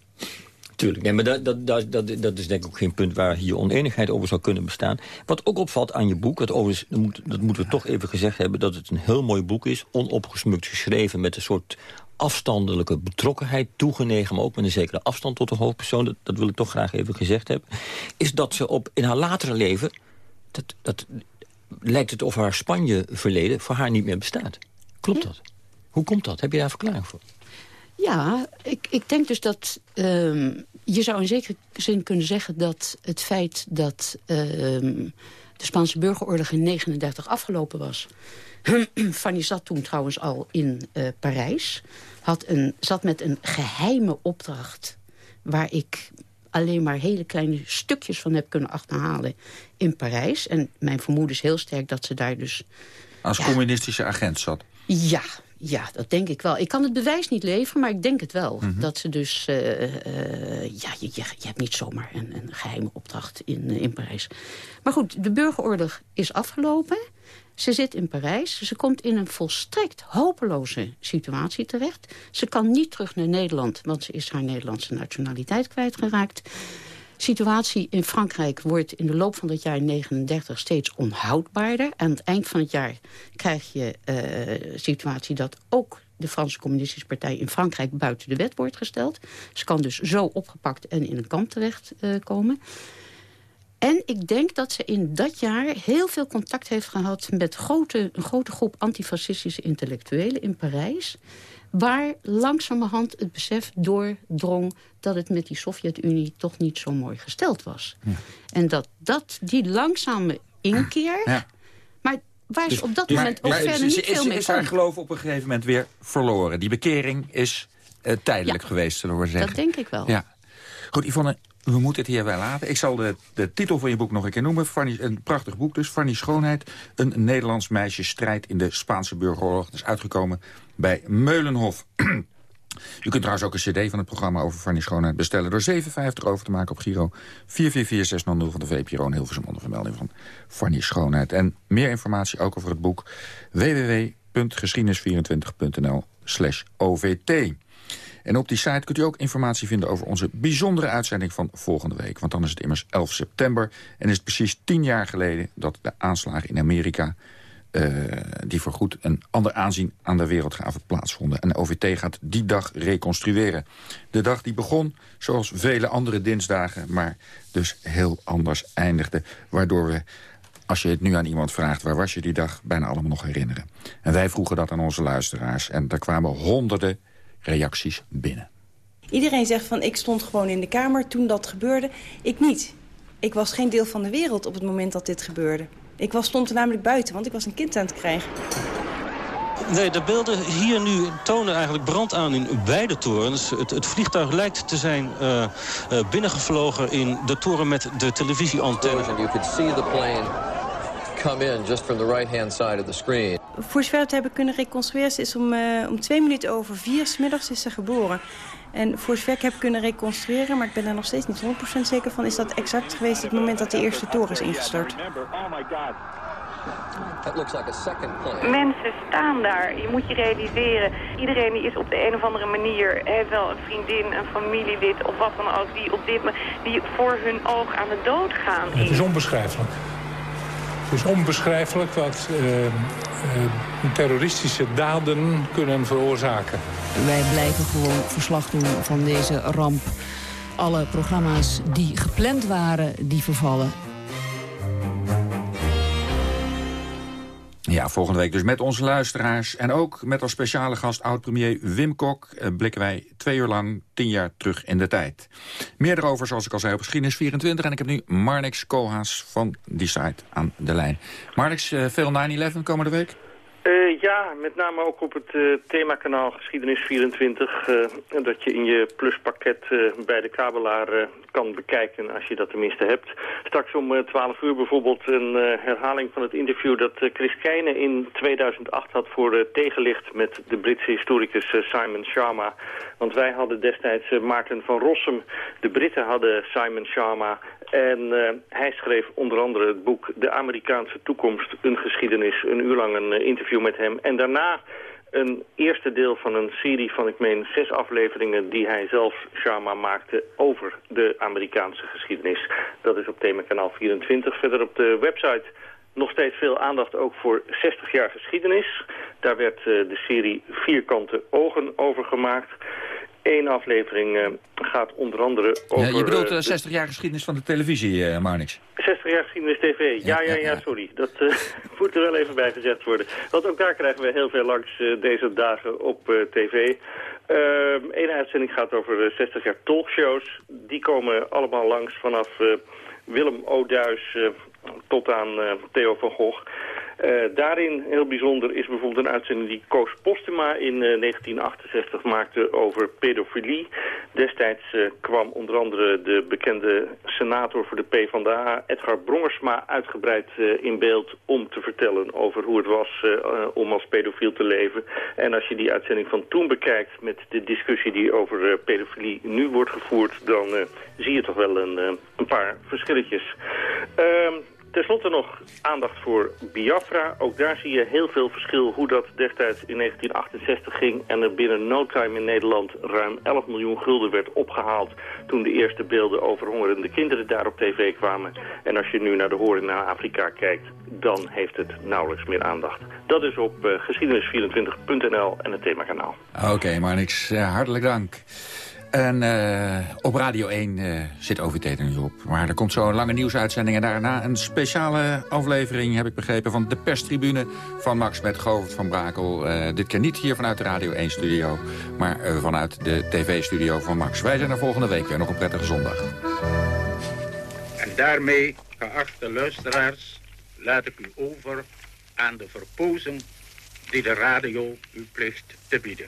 Tuurlijk, nee, maar dat, dat, dat, dat, is denk ik ook geen punt waar hier oneenigheid over zou kunnen bestaan. Wat ook opvalt aan je boek, dat, overigens, dat, moet, dat moeten we toch even gezegd hebben... dat het een heel mooi boek is, onopgesmukt geschreven... met een soort afstandelijke betrokkenheid, toegenegen... maar ook met een zekere afstand tot de hoofdpersoon... dat, dat wil ik toch graag even gezegd hebben... is dat ze op, in haar latere leven... Dat, dat, lijkt het of haar Spanje-verleden voor haar niet meer bestaat. Klopt dat? Hoe komt dat? Heb je daar een verklaring voor? Ja, ik, ik denk dus dat... Um, je zou in zekere zin kunnen zeggen dat het feit dat... Um, de Spaanse burgeroorlog in 39 afgelopen was... Fanny zat toen trouwens al in uh, Parijs. Had een, zat met een geheime opdracht... waar ik alleen maar hele kleine stukjes van heb kunnen achterhalen in Parijs. En mijn vermoeden is heel sterk dat ze daar dus... Als ja, communistische agent zat? Ja, ja, dat denk ik wel. Ik kan het bewijs niet leveren, maar ik denk het wel. Mm -hmm. Dat ze dus... Uh, uh, ja, je, je, je, hebt niet zomaar een, een geheime opdracht in, uh, in Parijs. Maar goed, de burgeroorlog is afgelopen. Ze zit in Parijs. Ze komt in een volstrekt hopeloze situatie terecht. Ze kan niet terug naar Nederland, want ze is haar Nederlandse nationaliteit kwijtgeraakt situatie in Frankrijk wordt in de loop van het jaar 39 steeds onhoudbaarder. Aan het eind van het jaar krijg je uh, situatie dat ook de Franse Communistische Partij in Frankrijk buiten de wet wordt gesteld. Ze kan dus zo opgepakt en in een kamp terechtkomen. Uh, en ik denk dat ze in dat jaar heel veel contact heeft gehad... met grote, een grote groep antifascistische intellectuelen in Parijs waar langzamerhand het besef doordrong... dat het met die Sovjet-Unie toch niet zo mooi gesteld was. Ja. En dat, dat die langzame inkeer... Ja. Maar waar dus, op dat dus, moment ook maar, verder niet is, veel mee is haar geloof op een gegeven moment weer verloren. Die bekering is uh, tijdelijk ja, geweest, zullen we zeggen. Dat denk ik wel. Ja. Goed, Yvonne, we moeten het hierbij laten. Ik zal de, de titel van je boek nog een keer noemen. Fanny, een prachtig boek dus. Fanny Schoonheid. Een Nederlands meisje strijd in de Spaanse burgeroorlog. Dat is uitgekomen bij Meulenhof. U kunt trouwens ook een cd van het programma over Fanny Schoonheid bestellen... door 7,50 over te maken op Giro 444600 van de VPRO... en Hilversum onder vermelding van Fanny Schoonheid. En meer informatie ook over het boek www.geschiedenis24.nl OVT. En op die site kunt u ook informatie vinden over onze bijzondere uitzending van volgende week. Want dan is het immers 11 september en is het precies tien jaar geleden... dat de aanslagen in Amerika uh, die voorgoed een ander aanzien aan de wereld gaven plaatsvonden. En de OVT gaat die dag reconstrueren. De dag die begon, zoals vele andere dinsdagen, maar dus heel anders eindigde. Waardoor we, als je het nu aan iemand vraagt, waar was je die dag, bijna allemaal nog herinneren. En wij vroegen dat aan onze luisteraars. En daar kwamen honderden reacties binnen. Iedereen zegt van ik stond gewoon in de kamer toen dat gebeurde. Ik niet. Ik was geen deel van de wereld op het moment dat dit gebeurde. Ik was, stond er namelijk buiten, want ik was een kind aan het krijgen. Nee, de beelden hier nu tonen eigenlijk brand aan in beide torens. Het, het vliegtuig lijkt te zijn uh, uh, binnengevlogen in de toren met de televisieantenne. Come in just from the right-hand side of the screen. Voor zover het hebben kunnen reconstrueren, ze is om, uh, om twee minuten over vier smiddags is ze geboren. En voor zover ik heb kunnen reconstrueren, maar ik ben er nog steeds niet 100% zeker van... is dat exact geweest het moment dat de eerste toren is ingestort. Mensen staan daar. Je moet je realiseren. Iedereen die is op de een of andere manier... heeft wel een vriendin, een familielid of wat dan ook... die, op dit, die voor hun oog aan de dood gaan. Het is onbeschrijfelijk. Het is onbeschrijfelijk wat uh, uh, terroristische daden kunnen veroorzaken. Wij blijven gewoon verslag doen van deze ramp. Alle programma's die gepland waren, die vervallen. Ja, volgende week dus met onze luisteraars. En ook met als speciale gast oud-premier Wim Kok... Eh, blikken wij twee uur lang tien jaar terug in de tijd. Meer erover, zoals ik al zei, op Geschiedenis 24. En ik heb nu Marnix Koolhaas van die site aan de lijn. Marnix, uh, veel 9-11 komende week? Uh, ja, met name ook op het uh, themakanaal Geschiedenis 24. Uh, dat je in je pluspakket bij de kabelaar kan bekijken als je dat tenminste hebt. Straks om 12 uur bijvoorbeeld een herhaling van het interview dat Chris Keijne in 2008 had voor tegenlicht met de Britse historicus Simon Sharma. Want wij hadden destijds Maarten van Rossum. De Britten hadden Simon Sharma en uh, hij schreef onder andere het boek De Amerikaanse Toekomst, een geschiedenis. Een uur lang een uh, interview met hem. En daarna een eerste deel van een serie van, ik meen, zes afleveringen... die hij zelf, Sharma, maakte over de Amerikaanse geschiedenis. Dat is op thema kanaal 24. Verder op de website nog steeds veel aandacht ook voor 60 jaar geschiedenis. Daar werd uh, de serie Vierkante Ogen over gemaakt... Eén aflevering uh, gaat onder andere over... Ja, je bedoelt uh, 60 jaar geschiedenis van de televisie, uh, Marnix? 60 jaar geschiedenis tv, ja, ja, ja, ja sorry. Dat moet er wel even bij gezegd worden. Want ook daar krijgen we heel veel langs deze dagen op tv. Eén uitzending gaat over 60 jaar talkshows. Die komen allemaal langs vanaf Willem Oduis tot aan Theo van Gogh. Uh, daarin, heel bijzonder, is bijvoorbeeld een uitzending die Koos Postema in uh, 1968 maakte over pedofilie. Destijds uh, kwam onder andere de bekende senator voor de PvdA, Edgar Brongersma, uitgebreid in beeld om te vertellen over hoe het was om als pedofiel te leven. En als je die uitzending van toen bekijkt met de discussie die over pedofilie nu wordt gevoerd, dan zie je toch wel een, een paar verschilletjes. Ten slotte nog aandacht voor Biafra. Ook daar zie je heel veel verschil hoe dat destijds in 1968 ging... en er binnen no time in Nederland ruim 11 miljoen gulden werd opgehaald... toen de eerste beelden over hongerende kinderen daar op tv kwamen. En als je nu naar de horen naar Afrika kijkt, dan heeft het nauwelijks meer aandacht. Dat is op uh, geschiedenis24.nl en het themakanaal. Oké, okay, maar niks. Hartelijk dank. En uh, op Radio 1 uh, zit OVT er nu op. Maar er komt zo een lange nieuwsuitzending en daarna een speciale aflevering, heb ik begrepen, van de perstribune van Max met Govert van Brakel. Uh, dit keer niet hier vanuit de Radio 1 studio, maar vanuit de tv-studio van Max. Wij zijn er volgende week weer. Nog een prettige zondag. En daarmee, geachte luisteraars, laat ik u over aan de verpozen die de radio u plicht te bieden.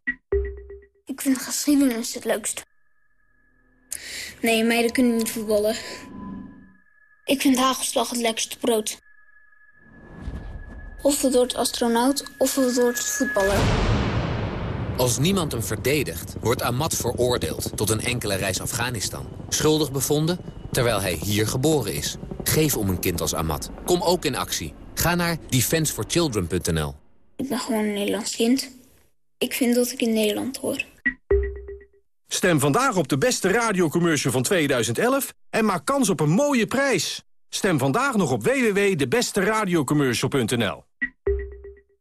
Ik vind geschiedenis het leukst. Nee, meiden kunnen niet voetballen. Ik vind hagelslag het lekkerste brood. Of het wordt astronaut, of het wordt voetballer. Als niemand hem verdedigt, wordt Ahmad veroordeeld tot een enkele reis Afghanistan. Schuldig bevonden, terwijl hij hier geboren is. Geef om een kind als Amat. Kom ook in actie. Ga naar defenseforchildren.nl. Ik ben gewoon een Nederlands kind. Ik vind dat ik in Nederland hoor. Stem vandaag op de beste radiocommercial van 2011 en maak kans op een mooie prijs. Stem vandaag nog op www.debesteradiocommercial.nl.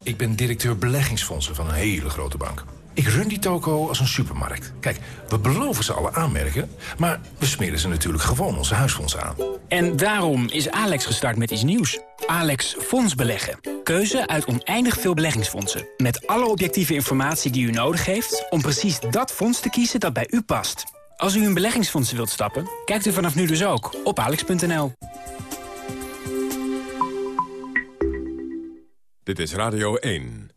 Ik ben directeur beleggingsfondsen van een hele grote bank. Ik run die toko als een supermarkt. Kijk, we beloven ze alle aanmerken, maar we smeren ze natuurlijk gewoon onze huisfondsen aan. En daarom is Alex gestart met iets nieuws. Alex Fonds Beleggen. Keuze uit oneindig veel beleggingsfondsen. Met alle objectieve informatie die u nodig heeft... om precies dat fonds te kiezen dat bij u past. Als u in beleggingsfondsen wilt stappen, kijkt u vanaf nu dus ook op alex.nl. Dit is Radio 1.